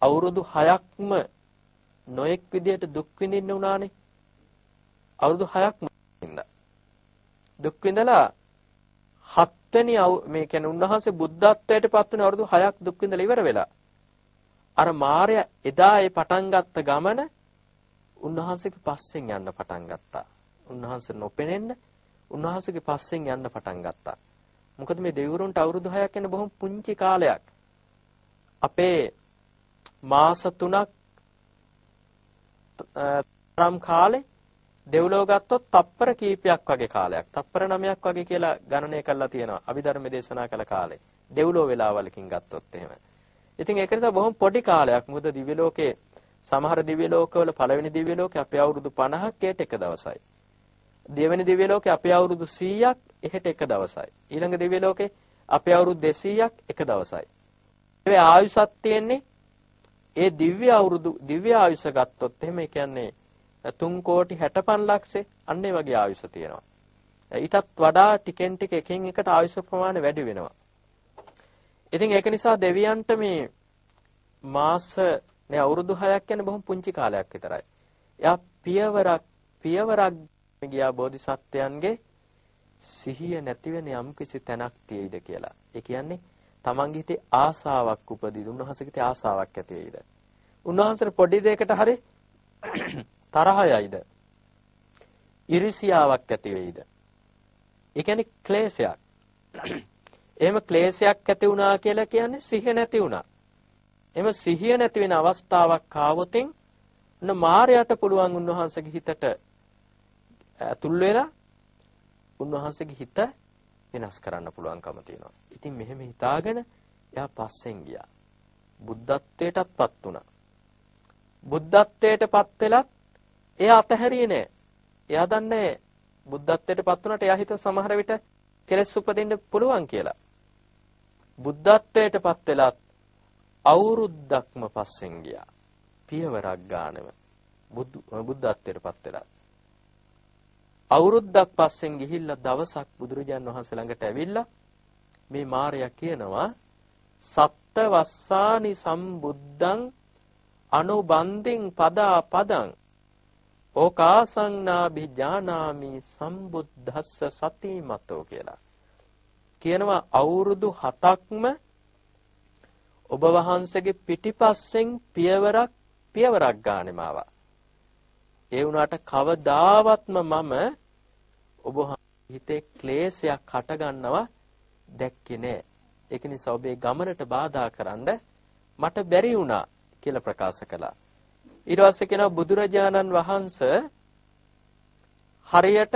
අවුරුදු 6ක්ම නොඑක් විදියට දුක් විඳින්න උනානේ. අවුරුදු 6ක්ම ඉඳලා. දුක් විඳලා හත්වෙනි මේ කියන්නේ උන්වහන්සේ බුද්ධත්වයට පත් වෙන අවුරුදු 6ක් දුක් විඳලා ඉවර වෙලා. අර මාර්යා එදා ඒ පටන් ගත්ත ගමන උන්වහන්සේගේ පස්සෙන් යන්න පටන් ගත්තා. උන්වහන්සේ නොපෙනෙන්න උන්වහන්සේගේ පස්සෙන් යන්න පටන් ගත්තා. මොකද මේ දෙවිවරුන්ට අවුරුදු 6ක් යන බොහොම පුංචි කාලයක්. අපේ මාස 3ක් තරම් කාලේ දෙව්ලොව ගත්තොත් තප්පර කීපයක් වගේ කාලයක්. තප්පර 9ක් වගේ කියලා ගණනය කරලා තියෙනවා. අභිධර්ම දේශනා කළ කාලේ. දෙව්ලොව වෙලාවලකින් ගත්තොත් එහෙම. ඉතින් ඒක නිසා බොහොම පොඩි කාලයක්. මොකද දිව්‍ය ලෝකේ සමහර දිව්‍ය ලෝකවල පළවෙනි දිව්‍ය ලෝකේ අපේ අවුරුදු 50ක් ඒට එක දවසයි. දෙවෙනි දිව්‍ය ලෝකේ අපේ අවුරුදු 100ක් එහෙට එක දවසයි. ඊළඟ දිව්‍ය ලෝකේ අපේ අවුරුදු 200ක් එක දවසයි. ඒ ආයුෂත් තියෙන්නේ ඒ දිව්‍ය අවුරුදු දිව්‍ය ආයුෂ ගත්තොත් එහෙම ඒ කියන්නේ 3 කෝටි 65 ලක්ෂේ අන්න ඒ වගේ ආයුෂ තියෙනවා. ඊටත් වඩා ටිකෙන් ටික එකින් එකට ආයුෂ ප්‍රමාණය වැඩි වෙනවා. ඉතින් ඒක නිසා දෙවියන්ට මේ මාස නේ අවුරුදු 6ක් කියන්නේ බොහොම පුංචි කාලයක් විතරයි. එයා පියවරක් පියවරක් ගියා බෝධිසත්වයන්ගේ සිහිය නැති වෙන යම් කිසි තැනක් තියෙයිද කියලා. ඒ කියන්නේ තමන්ගේ හිතේ ආසාවක් උපදීද උන්වහන්සේගේ හිතේ ආසාවක් ඇති වෙයිද? උන්වහන්සේට පොඩි දෙයකට හරි [clears throat] තරහ යයිද? ඉරිසියාවක් ඇති වෙයිද? ඒ කියන්නේ ක්ලේශයක්. [clears throat] එහෙම ක්ලේශයක් ඇති වුණා කියලා කියන්නේ සිහිය නැති වුණා. එහෙම සිහිය නැති වෙන අවස්ථාවක් ආවොතින් න මායයට පුළුවන් උන්වහන්සේගේ හිතට ඇතුල් වෙලා උන්වහන්සේගේ හිත වෙනස් කරන්න පුළුවන්කම තියෙනවා. ඉතින් මෙහෙම හිතාගෙන එයා පස්සෙන් ගියා. බුද්ධත්වයටත්පත් වුණා. බුද්ධත්වයටපත් වෙලත් එයා අතහැරියේ නෑ. එයා දන්නේ බුද්ධත්වයටපත් වුණාට එයා හිත සමහර විට කෙලස් උපදින්න පුළුවන් කියලා. බුද්ධත්වයටපත් වෙලත් අවුරුද්දක්ම පස්සෙන් ගියා. පියවරක් ගානම බුද්ධත්වයටපත් වෙලා. අවුරුද්දක් පස්සෙන් ගිහිල්ලා දවසක් බුදුරජාන් වහන්සේ ළඟට ඇවිල්ලා මේ මාර්යා කියනවා සත්ත වස්සානි සම්බුද්ධං අනුබන්දින් පදා පදං ඕකාසංනාභි ඥානාමි සම්බුද්දස්ස සතිමතෝ කියලා. කියනවා අවුරුදු 7ක්ම ඔබ වහන්සේගේ පිටිපස්සෙන් පියවරක් පියවරක් ගානෙම ආවා. ඒ වුණාට කවදාවත්ම මම ඔබ හිතේ ක්ලේශයක් හටගන්නවා දැක්කේ නෑ. ඒක නිසා ඔබේ ගමනට බාධා කරන්න මට බැරි වුණා කියලා ප්‍රකාශ කළා. ඊට පස්සේ කියනවා බුදුරජාණන් වහන්සේ හරියට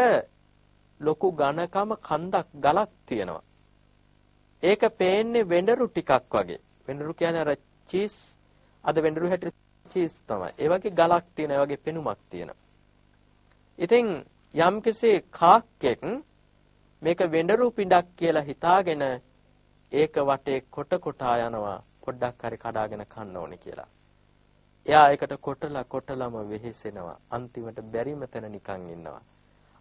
ලොකු ඝනකම කන්දක් ගලක් තියෙනවා. ඒක පේන්නේ වෙඬරු ටිකක් වගේ. වෙඬරු කියන්නේ අර චීස් අද වෙඬරු හැටි චීස් තමයි. ඒ වගේ ගලක් තියෙන, ඒ වගේ පෙනුමක් තියෙන. ඉතින් යම්කිසි කාක්කෙක් මේක වෙඬරු පිඬක් කියලා හිතාගෙන ඒක වටේ කොට කොටා යනවා පොඩ්ඩක් හරි කඩාගෙන කන්න ඕනේ කියලා. එයා ඒකට කොටලා කොටලම වෙහෙසෙනවා. අන්තිමට බැරිම තැන නිකන් ඉන්නවා.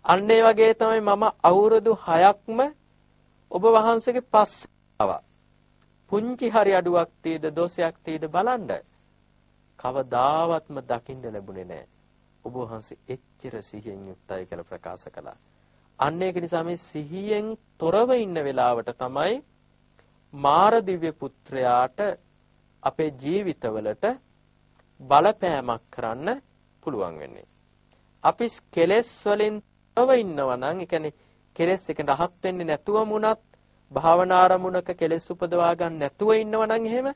අන්න ඒ වගේ තමයි මම අවුරුදු 6ක්ම ඔබ වහන්සේගේ පස්සේ ආවා. පුංචි හරි අඩුවක් තීද දෝෂයක් තීද බලන්න. කවදාවත්ම දකින්න ලැබුණේ නැහැ. ඔබ වහන්සේ එච්චර සිහියෙන් යුක්තයි කියලා ප්‍රකාශ කළා. අන්න ඒක නිසා මේ සිහියෙන් තොරව ඉන්න වෙලාවට තමයි මාර දිව්‍ය පුත්‍රයාට අපේ ජීවිතවලට බලපෑමක් කරන්න පුළුවන් වෙන්නේ. අපි කෙලෙස් වලින් තොරව ඉන්නවා නම් ඒ කියන්නේ කෙලෙස් එක රහත් වෙන්නේ නැතුවම උනත් භාවනා ආරමුණක කෙලෙස් උපදවා ගන්න නැතුව ඉන්නවා නම් එහෙම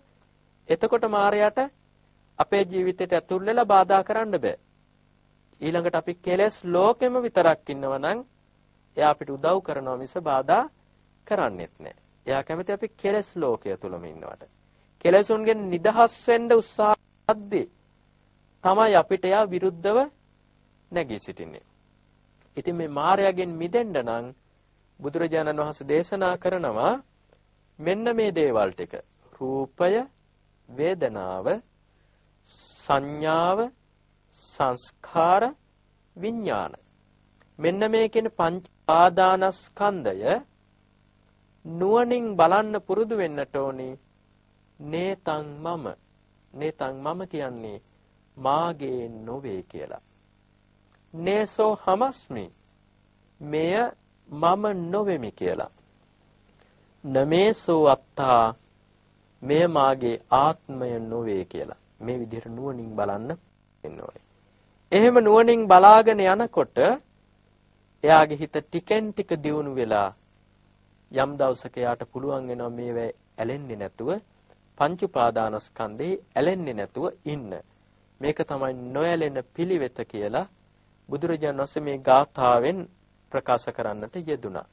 එතකොට මායයට අපේ ජීවිතයට ඇතුල් වෙලා බාධා කරන්න බෑ. ඊළඟට අපි කෙලෙස් ලෝකෙම විතරක් ඉන්නවා නම් එයා අපිට උදව් කරනවා මිස බාධා කරන්නේත් නෑ. එයා කැමති අපි කෙලෙස් ලෝකය තුලම ඉන්නවට. කෙලෙසුන්ගෙන් නිදහස් වෙන්න උත්සාහ තමයි අපිට එයා විරුද්ධව නැගී සිටින්නේ. ඉතින් මේ මායාවෙන් මිදෙන්න නම් බුදුරජාණන් වහන්සේ දේශනා කරනවා මෙන්න මේ දේවල් ටික රූපය වේදනාව සංඥාව සංස්කාර විඥාන. මෙන්න මේ කියන පංච ආදානස්කන්ධය නුවණින් බලන්න පුරුදු වෙන්නට ඕනි. නේතං මම. නේතං මම කියන්නේ මාගේ නොවේ කියලා. නේසෝ හමස්මි. මෙය මම නොවෙමි කියලා. නමේසෝ අත්තා. මෙය මාගේ ආත්මය නොවේ කියලා. මේ විදිහට නුවණින් බලන්න වෙන්න ඕනේ. එහෙම නුවණින් බලාගෙන යනකොට එයාගේ හිත ටිකෙන් ටික දියුණු වෙලා යම් දවසක යාට පුළුවන් වෙනවා මේවැ ඇලෙන්නේ නැතුව පංච උපාදානස්කන්ධේ ඇලෙන්නේ නැතුව ඉන්න. මේක තමයි නොඇලෙන පිළිවෙත කියලා බුදුරජාණන් වහන්සේ මේ ගාථාවෙන් ප්‍රකාශ කරන්නට යෙදුනා.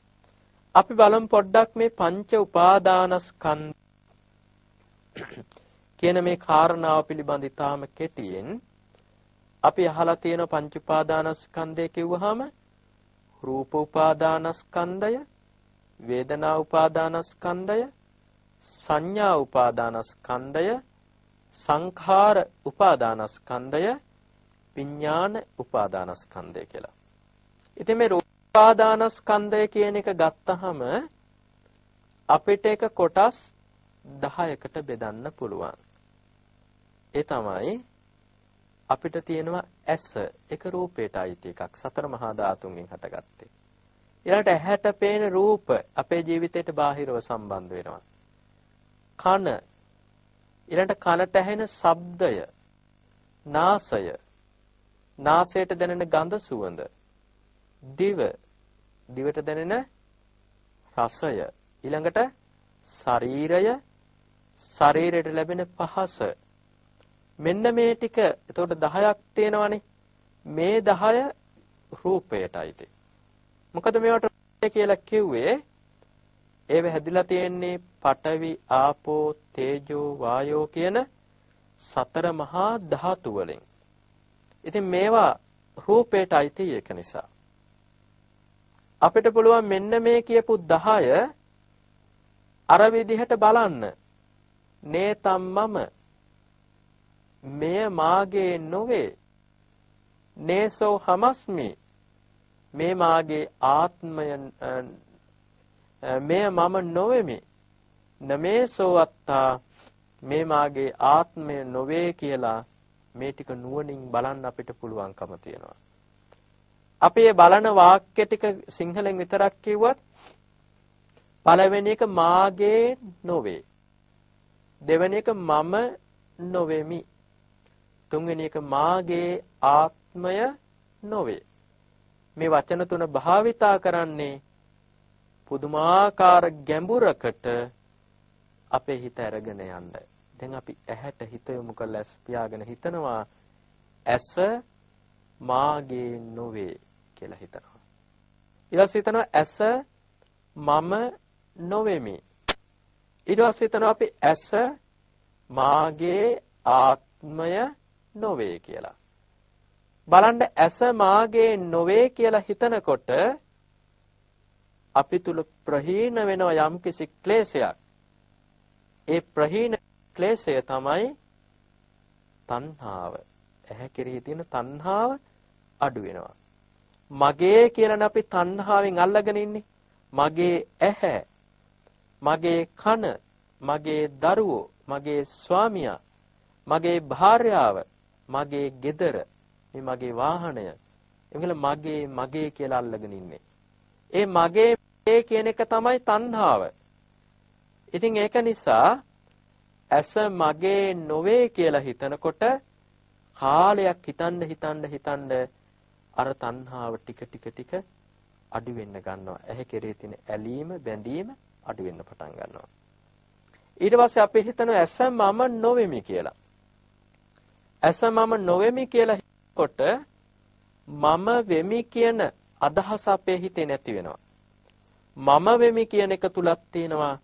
අපි බලමු පොඩ්ඩක් මේ පංච උපාදානස්කන්ධ කියන මේ කාරණාව පිළිබඳ ඉතාම කෙටියෙන් අපි අහලා තියෙන පංච උපාදානස්කන්ධය කිව්වහම රූප උපාදානස්කන්ධය, වේදනා උපාදානස්කන්ධය, සංඥා උපාදානස්කන්ධය, සංඛාර උපාදානස්කන්ධය, විඥාන උපාදානස්කන්ධය කියලා. ඉතින් මේ උපාදානස්කන්ධය කියන එක ගත්තහම අපිට එක කොටස් 10කට බෙදන්න පුළුවන්. ඒ තමයි අපිට තියෙනවා ඇස එක රූපයට අයිති එකක්. සතර මහා ධාතුන්ගෙන් හටගත්තේ. ඊළඟට ඇහැට පේන රූප අපේ ජීවිතයට බාහිරව සම්බන්ධ වෙනවා. කන. ඊළඟට කනට ඇහෙන ශබ්දය. නාසය. නාසයට දැනෙන ගඳ සුවඳ. දිව. දිවට දැනෙන රසය. ඊළඟට ශරීරය. ශරීරයට ලැබෙන පහස. මෙන්න මේ ටික. එතකොට 10ක් තියෙනවනේ. මේ 10 රූපයටයි මොකද මේවට කියලා කිව්වේ? ඒව හැදිලා තියෙන්නේ පඨවි ආපෝ තේජෝ වායෝ කියන සතර මහා ධාතු වලින්. ඉතින් මේවා රූපයට අයිති ඒක නිසා. අපිට පුළුවන් මෙන්න මේ කියපු 10 අර විදිහට බලන්න. නේතම්මම මෙය මාගේ නොවේ නේසෝ හමස්මි මේ මාගේ ආත්මය මෙය මම නොවෙමි නමේසෝ අත්තා මේ මාගේ ආත්මය නොවේ කියලා මේ ටික නුවණින් බලන්න අපිට පුළුවන්කම තියෙනවා අපි මේ බලන වාක්‍ය ටික සිංහලෙන් විතරක් කිව්වත් පළවෙනි එක මාගේ නොවේ. දෙවෙනි එක මම නොවෙමි. තුන්වෙනි එක මාගේ ආත්මය නොවේ. මේ වචන තුන භාවිතා කරන්නේ පුදුමාකාර ගැඹුරකට අපේ හිත අරගෙන යන්න. දැන් අපි ඇහැට හිත යොමු කරලා ඇස් පියාගෙන හිතනවා ඇස මාගේ නොවේ කියලා හිතනවා. ඊට පස්සේ හිතනවා ඇස මම නොවෙමි. ඊට පස්සේ හිතනවා අපි ඇස මාගේ ආත්මය නොවේ කියලා. බලන්න ඇස මාගේ නොවේ කියලා හිතනකොට අපි තුල ප්‍රහීන වෙනවා යම්කිසි ක්ලේශයක්. ඒ ප්‍රහීන ක්ලේශය තමයි තණ්හාව. ඇහැ කෙරෙහි තියෙන තණ්හාව අඩු වෙනවා. මගේ කියලානේ අපි තණ්හාවෙන් අල්ලගෙන ඉන්නේ. මගේ ඇහැ, මගේ කන, මගේ දරුවෝ, මගේ ස්වාමියා, මගේ භාර්යාව, මගේ ගෙදර, මේ මගේ වාහනය. එංගල මගේ මගේ කියලා අල්ලගෙන ඉන්නේ. ඒ මගේ මේ කියන එක තමයි තණ්හාව. ඉතින් ඒක නිසා ඇස මගේ නොවේ කියලා හිතනකොට කාලයක් හිතන්න හිතන්න හිතන්න අර තණ්හාව ටික ටික ටික අඩු වෙන්න ගන්නවා. ඇහැ කෙරේ තියෙන ඇලීම බැඳීම අඩු වෙන්න පටන් ගන්නවා. ඊට පස්සේ අපි හිතනවා ඇස මම නොවෙමි කියලා. ඇස මම නොවෙමි කියලා හිතකොට මම වෙමි කියන අදහස අපේ හිතේ නැති වෙනවා. මම වෙමි කියන එක තුලක් තියෙනවා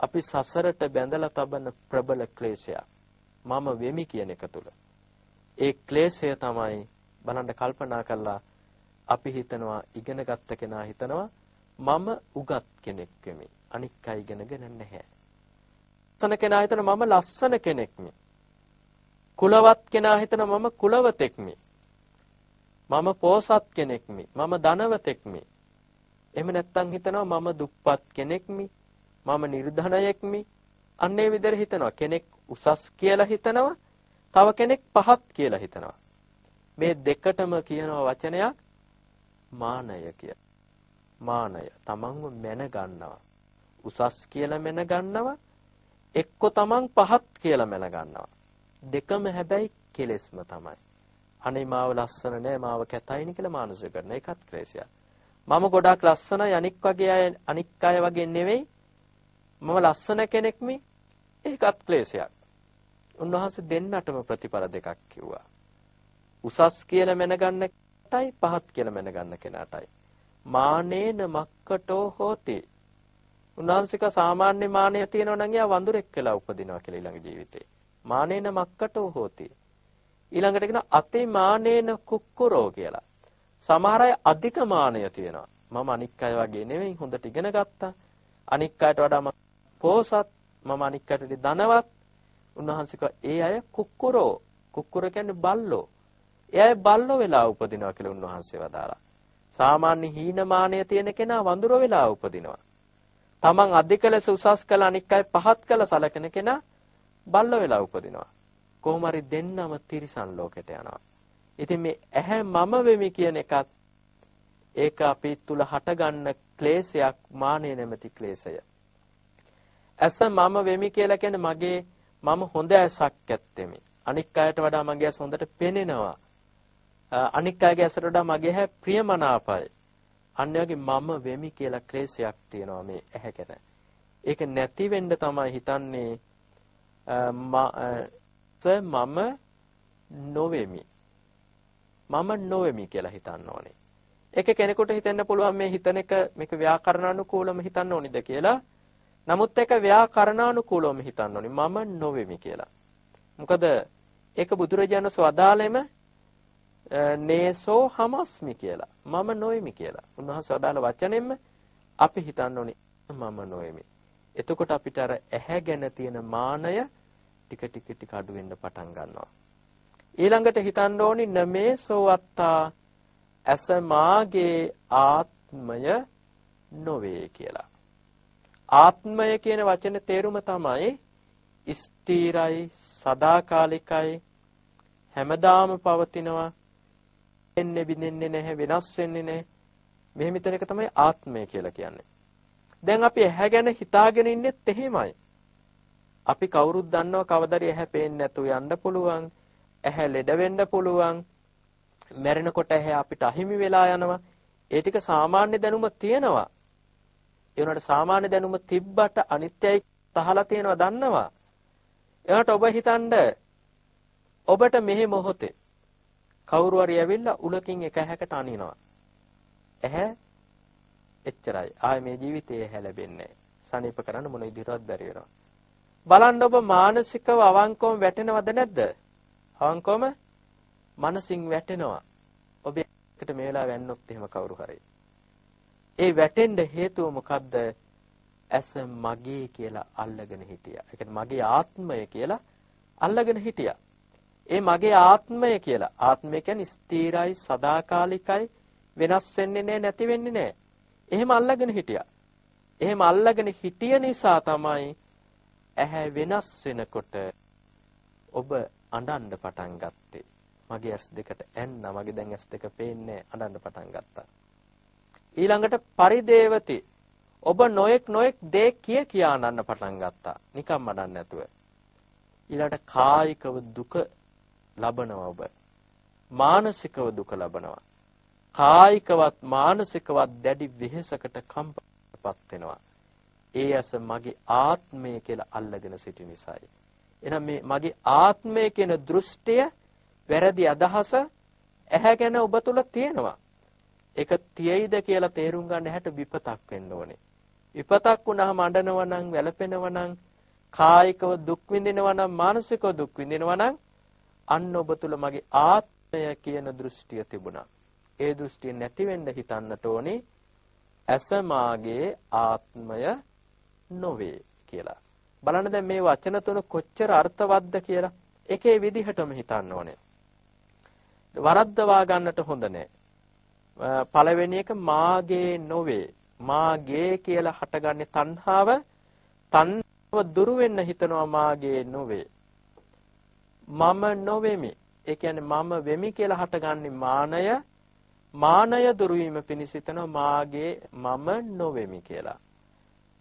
අපි සසරට බැඳලා තබන ප්‍රබල ක්ලේශයක්. මම වෙමි කියන එක තුල. ඒ ක්ලේශය තමයි බලන්න කල්පනා කරලා අපි හිතනවා ඉගෙන ගත්ත කෙනා හිතනවා මම උගත් කෙනෙක් වෙමි. අනික් අය ඉගෙනගෙන නැහැ. ලස්සන කෙනා හිතනවා මම ලස්සන කෙනෙක්මි. කුලවත් කෙනා හිතනවා මම කුලවතෙක්මි. මම පෝසත් කෙනෙක්මි. මම ධනවතෙක්මි. එහෙම නැත්නම් හිතනවා මම දුප්පත් කෙනෙක්මි. මම නිර්ධනයෙක්මි. අන්නේ විදිහට හිතනවා. කෙනෙක් උසස් කියලා හිතනවා. තව කෙනෙක් පහත් කියලා හිතනවා. මේ දෙකටම කියන වචනයක් මානය කිය. මානය තමන්ව මැන ගන්නවා. උසස් කියලා මැන ගන්නවා. එක්ක තමන් පහත් කියලා මැන ගන්නවා. දෙකම හැබැයි කෙලෙස්ම තමයි. අනේ මාව ලස්සන නෑ මාව කැතයිනි කියලා මානසික කරන එකත් ක්ලේශයක්. මම ගොඩාක් ලස්සනයි අනික් වගේ අය අනික් අය වගේ නෙවෙයි. මම ලස්සන කෙනෙක්මි ඒකත් ක්ලේශයක්. උන්වහන්සේ දෙන්නටම ප්‍රතිඵල දෙකක් කිව්වා. උසස් කියලා මැනගන්නටයි පහත් කියලා මැනගන්න කෙනාටයි. මානේන මක්කටෝ හෝති. උන්වහන්සේක සාමාන්‍ය මානය තියෙනවා නම් එයා වඳුරෙක් කියලා උපදිනවා කියලා ඊළඟ ජීවිතේ. මානේන මක්කටෝ හෝති. ඊළඟට කියන අති මානේන කුක්කුරෝ කියලා. සමහර අය අධික මානය තියෙනවා. මම අනික් අය වගේ නෙවෙයි හොඳට ඉගෙන ගත්තා. අනික් අයට වඩා මම පෝසත් මම අනික් අයට ධනවත්. උන්වහන්සේ ඒ අය කුක්කුරෝ. කුක්කුර කියන්නේ බල්ලෝ. එයයි බල්ලෝ වෙලා උපදිනවා කියලා උන්වහන්සේ වදාලා. සාමාන්‍ය හීනමානය තියෙන කෙනා වඳුර වෙලා උපදිනවා. තමන් අධික ලෙස උසස් කළ අනික් අය පහත් කළ සලකන කෙනා බල්ල වෙලා උපදිනවා. කොහොම හරි දෙන්නම තිරිසන් ලෝකෙට යනවා. ඉතින් මේ ඇහැ මම වෙමි කියන එකත් ඒක අපි තුල හටගන්න ක්ලේශයක් මානෙ නැමැති ක්ලේශය. ඇස මම වෙමි කියලා කියන්නේ මගේ මම හොඳ ඇසක් ඇත්තෙමි. අනික් අයට වඩා මගේ ඇස හොඳට පෙනෙනවා. අනික් අයගේ ඇසට වඩා මගේ හැ ප්‍රියමනාපයි. අන්න වගේ මම වෙමි කියලා ක්ලේශයක් තියෙනවා මේ ඇහැ ගැන. ඒක නැති වෙන්න තමයි හිතන්නේ මම නොවෙමි. මම නොවෙමි කියලා හිතන්න ඕනේ. ඒක කෙනෙකුට හිතෙන්න පුළුවන් මේ හිතන එක මේක ව්‍යාකරණානුකූලව හිතන්න ඕනිද කියලා. නමුත් ඒක ව්‍යාකරණානුකූලවම හිතන්න ඕනි. මම නොවෙමි කියලා. මොකද ඒක බුදුරජාණන් වදාළෙම නේසෝ හමස්මි කියලා. මම නොෙමි කියලා. උන්වහන්සේ වදාළ වචනෙන්ම අපි හිතන්න ඕනි මම නොෙමි. එතකොට අපිට අර ඇහැ ගැන තියෙන මානය ටික ටික ටික අඩු වෙන්න පටන් ගන්නවා. ඊළඟට හිතන්න ඕනි නමේසෝ අත්තා ඇස මාගේ ආත්මය නොවේ කියලා. ආත්මය කියන වචනේ තේරුම තමයි ස්ථිරයි සදාකාලිකයි හැමදාම පවතිනවා. එන්නේ බින්දෙන්නේ නැහැ වෙනස් වෙන්නේ නැහැ. මෙහෙම හිතන එක තමයි ආත්මය කියලා කියන්නේ. දැන් අපි ඇහැ ගැන හිතාගෙන ඉන්නෙත් එහෙමයි. අපි කවුරුත් දන්නව කවදාරි ඇහැ පේන්නේ නැතුව යන්න පුළුවන් ඇහැ ලෙඩ වෙන්න පුළුවන් මැරෙනකොට ඇහැ අපිට අහිමි වෙලා යනවා ඒ ටික සාමාන්‍ය දැනුම තියෙනවා ඒ උනාට සාමාන්‍ය දැනුම තිබ්බට අනිත්‍යයි තහලා තියෙනවා දන්නවා එයාට ඔබ හිතනද ඔබට මෙහි මොහොතේ කවුරු හරි ඇවිල්ලා උලකින් එක හැකට අනිනවා. ඇහැ එච්චරයි. ආයේ මේ ජීවිතේ ඇහැ ලැබෙන්නේ සනීප කරන්න මොන විදිහටවත් බැරි වෙනවා. බලන්න ඔබ මානසිකව අවංකවම වැටෙනවද නැද්ද? අවංකවම මනසින් වැටෙනවා. ඔබ එකට මේ වෙලාව වැන්නොත් එහෙම කවුරු හරි. ඒ වැටෙන්න හේතුව මොකද්ද? ඇස මගේ කියලා අල්ලගෙන හිටියා. ඒ කියන්නේ මගේ ආත්මය කියලා අල්ලගෙන හිටියා. ඒ මගේ ආත්මය කියලා. ආත්මය කියන්නේ ස්ථිරයි, සදාකාලිකයි, වෙනස් වෙන්නේ නැහැ, නැති වෙන්නේ නැහැ. එහෙම අල්ලගෙන හිටියා. එහෙම අල්ලගෙන හිටිය නිසා තමයි ඇහැ වෙනස් වෙනකොට ඔබ අඬන්න පටන් ගත්තේ. මගේ ඇස් දෙකට ඇන්න මගේ දැන් ඇස් දෙක පේන්නේ අඬන්න පටන් ගත්තා. ඊළඟට පරිදේවති ඔබ නොඑක් නොඑක් දේ කිය කියා අනන්න පටන් ගත්තා. නිකම්ම අනන්න නැතුව. ඊළඟට කායිකව දුක ලබනවා ඔබ. මානසිකව දුක ලබනවා. කායිකවත් මානසිකවත් දැඩි වෙහෙසකට කම්පපත් වෙනවා. ඒ ඇස මගේ ආත්මය කියලා අල්ලගෙන සිටි නිසායි. එහෙනම් මේ මගේ ආත්මය කියන දෘෂ්ටිය වැරදි අදහස ඇහැ ගැන ඔබ තුල තියෙනවා. ඒක තියෙයිද කියලා තේරුම් ගන්න හැට විපතක් වෙන්න ඕනේ. විපතක් වුණාම අඬනවා නම් වැළපෙනවා නම් කායිකව දුක් විඳිනවා නම් මානසිකව දුක් විඳිනවා නම් අන්න ඔබ තුල මගේ ආත්මය කියන දෘෂ්ටිය තිබුණා. ඒ දෘෂ්ටිය නැති වෙන්න හිතන්නට ඕනේ ඇස මාගේ ආත්මය නොවේ කියලා. බලන්න දැන් මේ වචන තුන කොච්චර අර්ථවත්ද කියලා. ඒකේ විදිහටම හිතන්න ඕනේ. වරද්දවා ගන්නට හොඳ නැහැ. පළවෙනි එක මාගේ නොවේ මාගේ කියලා හටගන්නේ තණ්හාව තණ්හාව දුරු වෙන්න හිතනවා මාගේ නොවේ මම නොවෙමි ඒ කියන්නේ මම වෙමි කියලා හටගන්නේ මානය මානය දුරු වීම පිණිස හිතනවා මාගේ මම නොවෙමි කියලා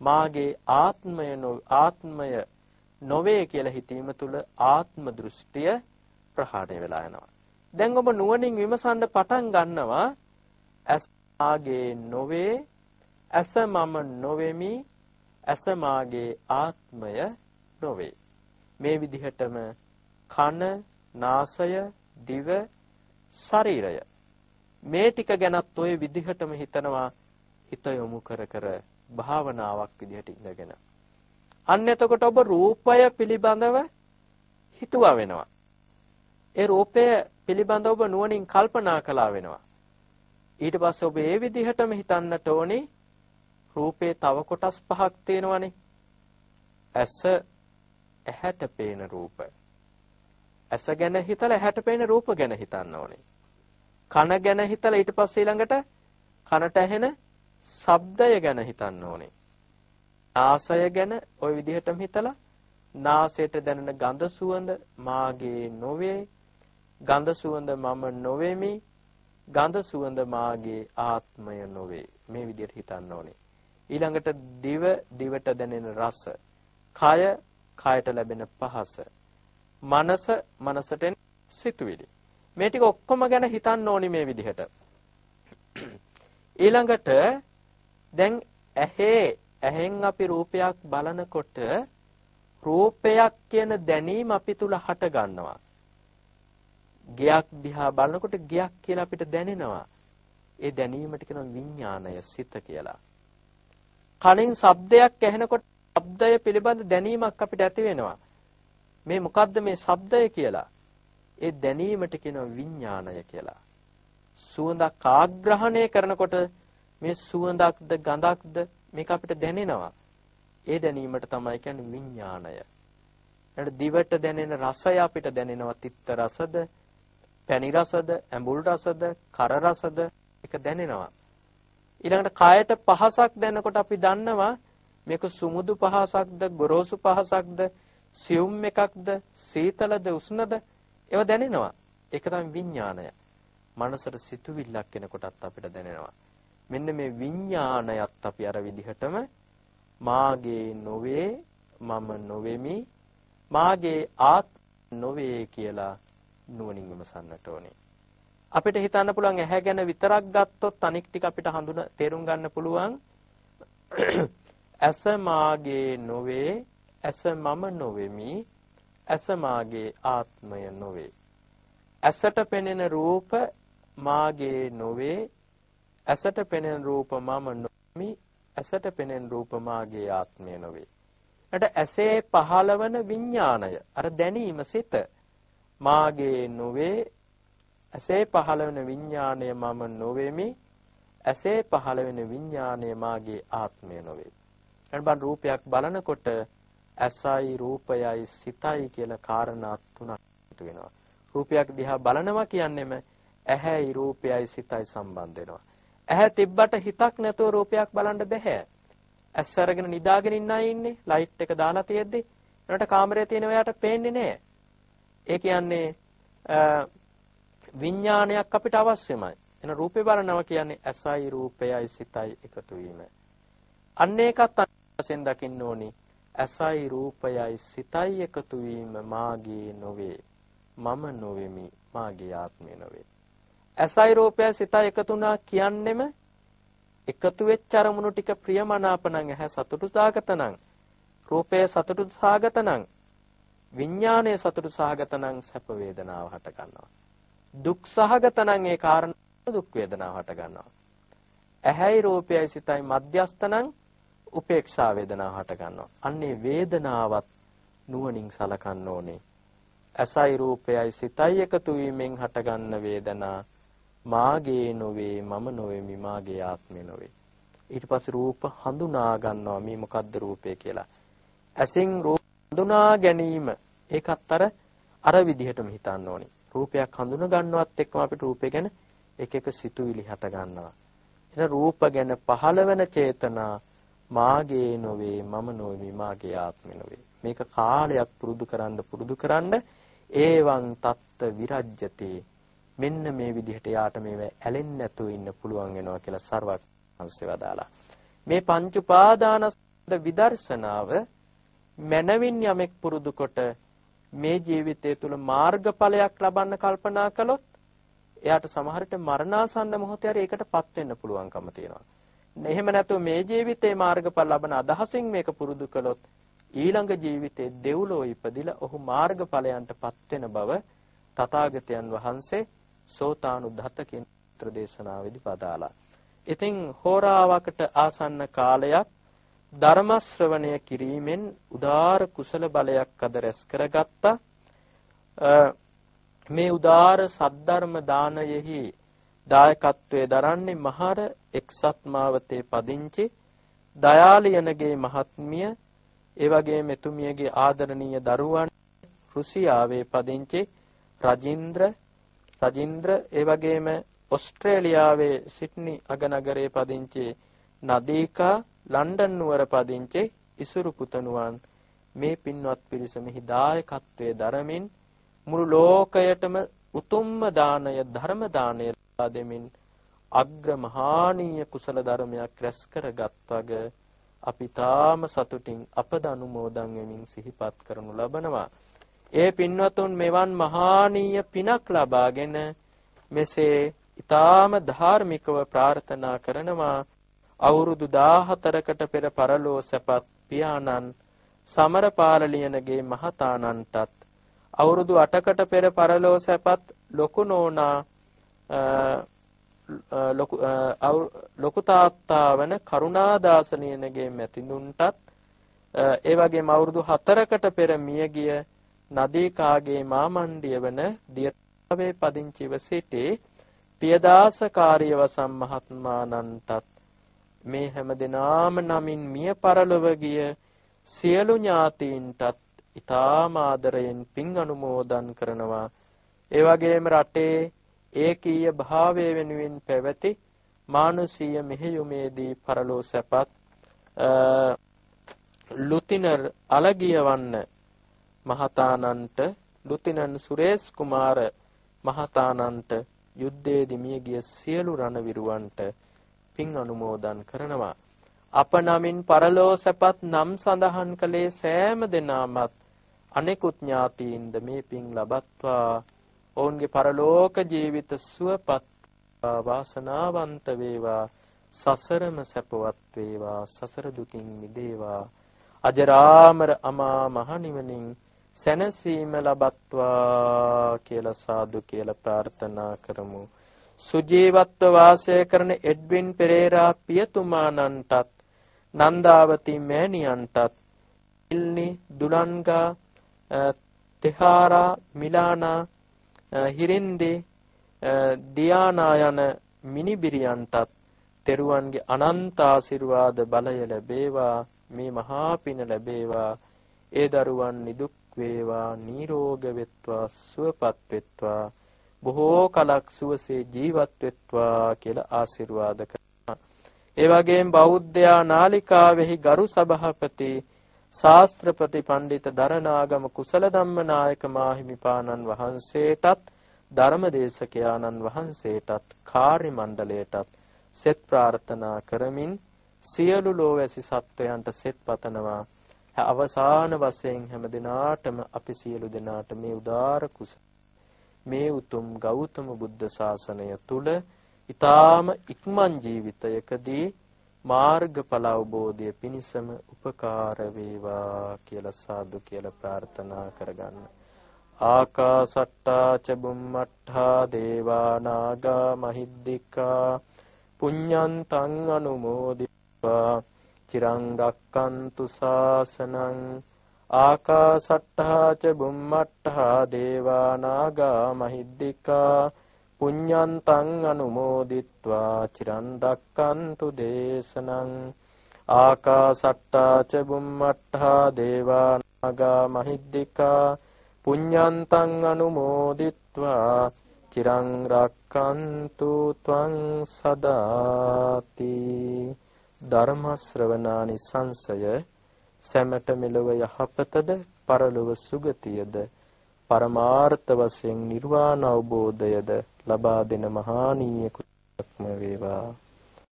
මාගේ ආත්මය ආත්මය නොවේ කියලා හිතීම තුළ ආත්ම දෘෂ්ටිය ප්‍රහාණය වෙලා යනවා. දැන් ඔබ නුවණින් විමසන්න පටන් ගන්නවා ඇස් මාගේ නොවේ ඇස මම නොවෙමි ඇස මාගේ ආත්මය නොවේ. මේ විදිහටම කන නාසය දිව ශරීරය. මේ ටික ගැනත් ওই විදිහටම හිතනවා හිත යොමු කර කර භාවනාවක් විදිහට ඉඳගෙන අන්න එතකොට ඔබ රූපය පිළිබඳව හිතුවා වෙනවා ඒ රූපය පිළිබඳව ඔබ නුවණින් කල්පනා කළා වෙනවා ඊට පස්සේ ඔබ ඒ විදිහටම හිතන්නට ඕනේ රූපේ තව කොටස් පහක් තියෙනවනේ. ඇස ඇහැට පේන රූප. ඇස ගැන හිතලා ඇහැට පේන රූප ගැන හිතන්න ඕනේ. කන ගැන හිතලා ඊට පස්සේ ඊළඟට කනට ඇහෙන ශබ්දය ගැන හිතන්න ඕනේ. නාසය ගැන ওই විදිහටම හිතලා නාසයට දැනෙන ගඳ සුවඳ මාගේ නොවේ. ගඳ සුවඳ මම නොවේමි. ගඳ සුවඳ මාගේ ආත්මය නොවේ. මේ විදිහට හිතන්න ඕනේ. ඊළඟට දිව දිවට දැනෙන රස. කය කයට ලැබෙන පහස. මනස මනසට සිතුවිලි. මේ ටික ඔක්කොම ගැන හිතන්න ඕනි මේ විදිහට. ඊළඟට දැන් ඇහි ඇහෙන් අපි රූපයක් බලනකොට රූපයක් කියන දැනීම අපි තුල හට ගන්නවා. ගයක් දිහා බලනකොට ගයක් කියලා අපිට දැනෙනවා. ඒ දැනීමට කියනවා විඥාණය සිත කියලා. කලින් ශබ්දයක් ඇහෙනකොට ශබ්දය පිළිබඳ දැනීමක් අපිට ඇති වෙනවා. මේ මොකද්ද මේ ශබ්දය කියලා? ඒ දැනීමට කියනවා විඥාණය කියලා. සුවඳක් ආග්‍රහණය කරනකොට මේ සුවඳක්ද ගඳක්ද මේක අපිට දැනෙනවා. ඒ දැනීමට තමයි කියන්නේ විඥාණය. ඊට දිවට දැනෙන රසය අපිට දැනෙනවා තිත්ත රසද, පැණි රසද, ඇඹුල් රසද, කර රසද ඒක දැනෙනවා. ඊළඟට කායට පහසක් දැනනකොට අපි දන්නවා මේක සුමුදු පහසක්ද, ගොරෝසු පහසක්ද, සියුම් එකක්ද, සීතලද, උෂ්ණද ඒව දැනෙනවා. ඒක තමයි විඥාණය. මනසට සිතුවිල්ලක් එනකොටත් අපිට දැනෙනවා. මෙන්න මේ විඥාණයත් අපි අර විදිහටම මාගේ නොවේ මම නොවෙමි මාගේ ආත් නොවේ කියලා නුවණින් විමසන්නට ඕනේ. අපිට හිතන්න පුළුවන් ඇහැ ගැන විතරක් ගත්තොත් අනික් ටික අපිට හඳුන තේරුම් ගන්න පුළුවන්. [clears throat] ඇස මාගේ නොවේ ඇස මම නොවෙමි ඇස මාගේ ආත්මය නොවේ. ඇසට පෙනෙන රූප මාගේ නොවේ ඇසට පෙනෙන රූප මම නොමි ඇසට පෙනෙන රූප මාගේ ආත්මය නොවේ. එට ඇසේ පහළවන විඥාණය අර දැනීම සිත මාගේ නොවේ ඇසේ පහළවන විඥාණය මම නොවේමි ඇසේ පහළවෙන විඥාණය මාගේ ආත්මය නොවේ. එතන රූපයක් බලනකොට ඇසයි රූපයයි සිතයි කියලා කාරණා තුනක් වෙනවා. රූපයක් දිහා බලනවා කියන්නේම ඇහැයි රූපයයි සිතයි සම්බන්ධ වෙනවා. ඇහැ තිබ්බට හිතක් නැතුව රූපයක් බලන්න බෑ. ඇස් අරගෙන නිදාගෙන ඉන්න අය ඉන්නේ ලයිට් එක දාලා තියෙද්දි එනට කාමරේ තියෙන ඔයාට පේන්නේ නැහැ. ඒ කියන්නේ විඥානයක් අපිට අවශ්‍යමයි. එන රූපේ බලනවා කියන්නේ ඇසයි රූපයයි සිතයි එකතු වීම. අන්න ඒකත් වශයෙන් දකින්න ඕනි. ඇසයි රූපයයි සිතයි එකතු වීම මාගේ නොවේ. මම නොවෙමි. මාගේ ආත්මය නොවේ. ඇසයි රූපයයි සිතයි එකතු වුණා කියන්නෙම එකතු වෙච්ච අරමුණු ටික ප්‍රියමනාප නම් ඇහැ සතුටු සාගත නම් රූපය සතුටු සාගත නම් විඥානය සතුටු සාගත නම් සැප වේදනාව හට ගන්නවා. දුක් සහගත නම් ඒ කාරණා දුක් වේදනාව හට ගන්නවා. ඇහැයි රූපයයි සිතයි මධ්‍යස්ත නම් උපේක්ෂා වේදනාව හට ගන්නවා. අන්නේ වේදනාවත් නුවණින් සලකන්න ඕනේ. ඇසයි රූපයයි සිතයි එකතු වීමෙන් හටගන්න වේදනා මාගේ නොවේ මම නොවේමි මාගේ ආත්මය නොවේ. ඊට පස්සේ රූප හඳුනා ගන්නවා. මේ මොකද්ද රූපය කියලා? ඇසින් රූප හඳුනා ගැනීම. ඒකත් අර අර විදිහටම හිතන්න ඕනි. රූපයක් හඳුන ගන්නවත් එක්කම අපිට රූපය ගැන එක එක සිතුවිලි හට ගන්නවා. එතන රූප ගැන පහළ වෙන චේතනා මාගේ නොවේ මම නොවේ මාගේ ආත්මය නොවේ. මේක කාලයක් පුරුදු කරන්න පුරුදු කරන්න ඒවං තත්ත විරජ්‍යතේ. මෙන්න මේ විදිහට යාට මේව ඇලෙන්නේ නැතුව ඉන්න පුළුවන් වෙනවා කියලා සර්වක් වහන්සේ වදාලා. මේ පංච උපාදානස්කන්ධ විදර්ශනාව මනවින් යමෙක් පුරුදු කොට මේ ජීවිතය තුළ මාර්ගඵලයක් ලබන්න කල්පනා කළොත් එයාට සමහරට මරණාසන්න මොහොතේ හරි ඒකටපත් වෙන්න පුළුවන්කම තියෙනවා. එහෙම නැතුව මේ ජීවිතේ මාර්ගඵල ලබන අදහසින් මේක පුරුදු කළොත් ඊළඟ ජීවිතේ දෙව්ලෝ ඉපදිලා ඔහු මාර්ගඵලයන්ටපත් වෙන බව තථාගතයන් වහන්සේ සෝතානුද්ධත කියන දේශනාවේදී පදාලා. ඉතින් හෝරාවකට ආසන්න කාලයක් ධර්ම ශ්‍රවණය කිරීමෙන් උදාර කුසල බලයක් අද රැස් කරගත්තා. මේ උදාර සද්ධර්ම දානයෙහි දායකත්වයේ දරන්නේ මහර එක්සත් මාවතේ පදිංචි දයාලියනගේ මහත්මිය ඒ වගේම එතුමියගේ ආදරණීය දරුවන් රුසියාවේ පදිංචි රජින්ද්‍ර රජින්ද්‍ර ඒ වගේම ඕස්ට්‍රේලියාවේ සිඩ්නි අගනගරයේ පදිංචි නදීකා ලන්ඩන් නුවර පදිංචි ඉසුරු පුතණුවන් මේ පින්වත් පිරිස මෙහි දායකත්වයේ දරමින් මුළු ලෝකයටම උතුම්ම දානය ධර්ම දානය දෙමින් අග්‍ර මහානීය කුසල ධර්මයක් රැස් කරගත් වග අපි තාම සතුටින් අපද අනුමෝදන් වෙමින් සිහිපත් කරනු ලබනවා. ඒ පින්වතුන් මෙවන් මහානීය පිනක් ලබාගෙන මෙසේ ඊ타ම ධාර්මිකව ප්‍රාර්ථනා කරනවා. අවුරුදු 14කට පෙර පරලෝ සැපත් පියාණන් සමරපාල ලියනගේ මහතානන්ටත් අවුරුදු 8කට පෙර පරලෝ සැපත් ලොකු නෝනා ලොකු තාත්තා වන කරුණාදාස නියනගේ මැතිඳුන්ටත් ඒ වගේම අවුරුදු 4කට පෙර මියගිය නදීකාගේ මාමණ්ඩිය වන දියතාවේ පදිංචිව සිටි පියදාස කාර්යවසම් මහත්මාණන්ටත් මේ හැම දිනාම නමින් මිය පරලොව ගිය සියලු ඥාතීන්ටත් ඊ타ම ආදරයෙන් පින් අනුමෝදන් කරනවා. ඒ වගේම රටේ ඒකීය භාවය වෙනුවෙන් පැවති මානුෂීය මෙහෙයුමේදී පරලෝ සැපත් ලුතිනර් අලගියවන්න මහතානන්ට ලුතිනන් සුරේස් කුමාර මහතානන්ට යුද්ධයේදී මියගිය සියලු රණවිරුවන්ට පින් අනුමෝදන් කරනවා. අප නමින් පරලෝ සැපත් නම් සඳහන් කළේ සෑම දෙනාමත් අනෙකුත් ඥාතීන්ද මේ පින් ලබත්වා. ඔවුන්ගේ පරලෝක ජීවිත සුවපත් වාසනාවන්ත වේවා සසරම සැපවත් වේවා සසර දුකින් මිදේවා. අජරාමර අමා මහ නිවනින් සැනසීම ලබත්වා කියලා සාදු කියලා ප්‍රාර්ථනා කරමු. සුජීවත්ව වාසය කරන එඩ්වින් පෙරේරා පියතුමාණන්ටත් නන්දාවති මෑණියන්ටත් ඉල්නි දුලන්ගා තෙහාරා මිලානා හිරින්දේ දියානා යන මිනිබිරියන්ටත් තෙරුවන්ගේ අනන්ත ආශිර්වාද බලය ලැබේවා. මේ මහා පින ලැබේවා. ඒ දරුවන් නිදුක් වේවා නිරෝග වෙත්වා සුවපත් වෙත්වා බොහෝ කලක් සුවසේ ජීවත් වෙත්වා කියලා ආශිර්වාද කරනවා. ඒ වගේම බෞද්ධයා නාලිකාවෙහි ගරු සභාපති ශාස්ත්‍රපති පණ්ඩිත දරණාගම කුසල ධම්මනායක මාහිමිපාණන් වහන්සේටත් ධර්මදේශකයාණන් වහන්සේටත් කාර්ය මණ්ඩලයටත් සෙත් ප්‍රාර්ථනා කරමින් සියලු ලෝවැසි සත්වයන්ට සෙත් පතනවා. අවසාන වශයෙන් හැම දිනාටම අපි සියලු දෙනාට මේ උදාර කුස මේ උතුම් ගෞතම බුද්ධ ශාසනය තුල ඊ타ම ඉක්මන් ජීවිතයකදී මාර්ගඵල අවබෝධය පිණිසම උපකාර වේවා කියලා සාදු කියලා ප්‍රාර්ථනා කරගන්න. ආකාසට්ටා ච බුම්මට්ටා දේවා නාග මහිද්దికා පුඤ්ඤන්තං අනුමෝදිත්වා තිරං රක්칸තු ශාසනං ආකාසට්ඨා ච බුම්මට්ඨා දේවා නාග මහිද්దికා පුඤ්ඤන්තං අනුමෝදිත්වා චිරන් රක්칸තු දේශනං ආකාසට්ඨා ච බුම්මට්ඨා දේවා නාග මහිද්దికා පුඤ්ඤන්තං අනුමෝදිත්වා චිරන් රක්칸තු ත්වං සදාති ධර්ම ශ්‍රවණානි සංසය සැමට මෙලොව යහපතද පරලොව සුගතියද පරමාර්ථ වශයෙන් නිර්වාණ අවබෝධයද ලබා දෙන මහානීය කුසලක්ම වේවා.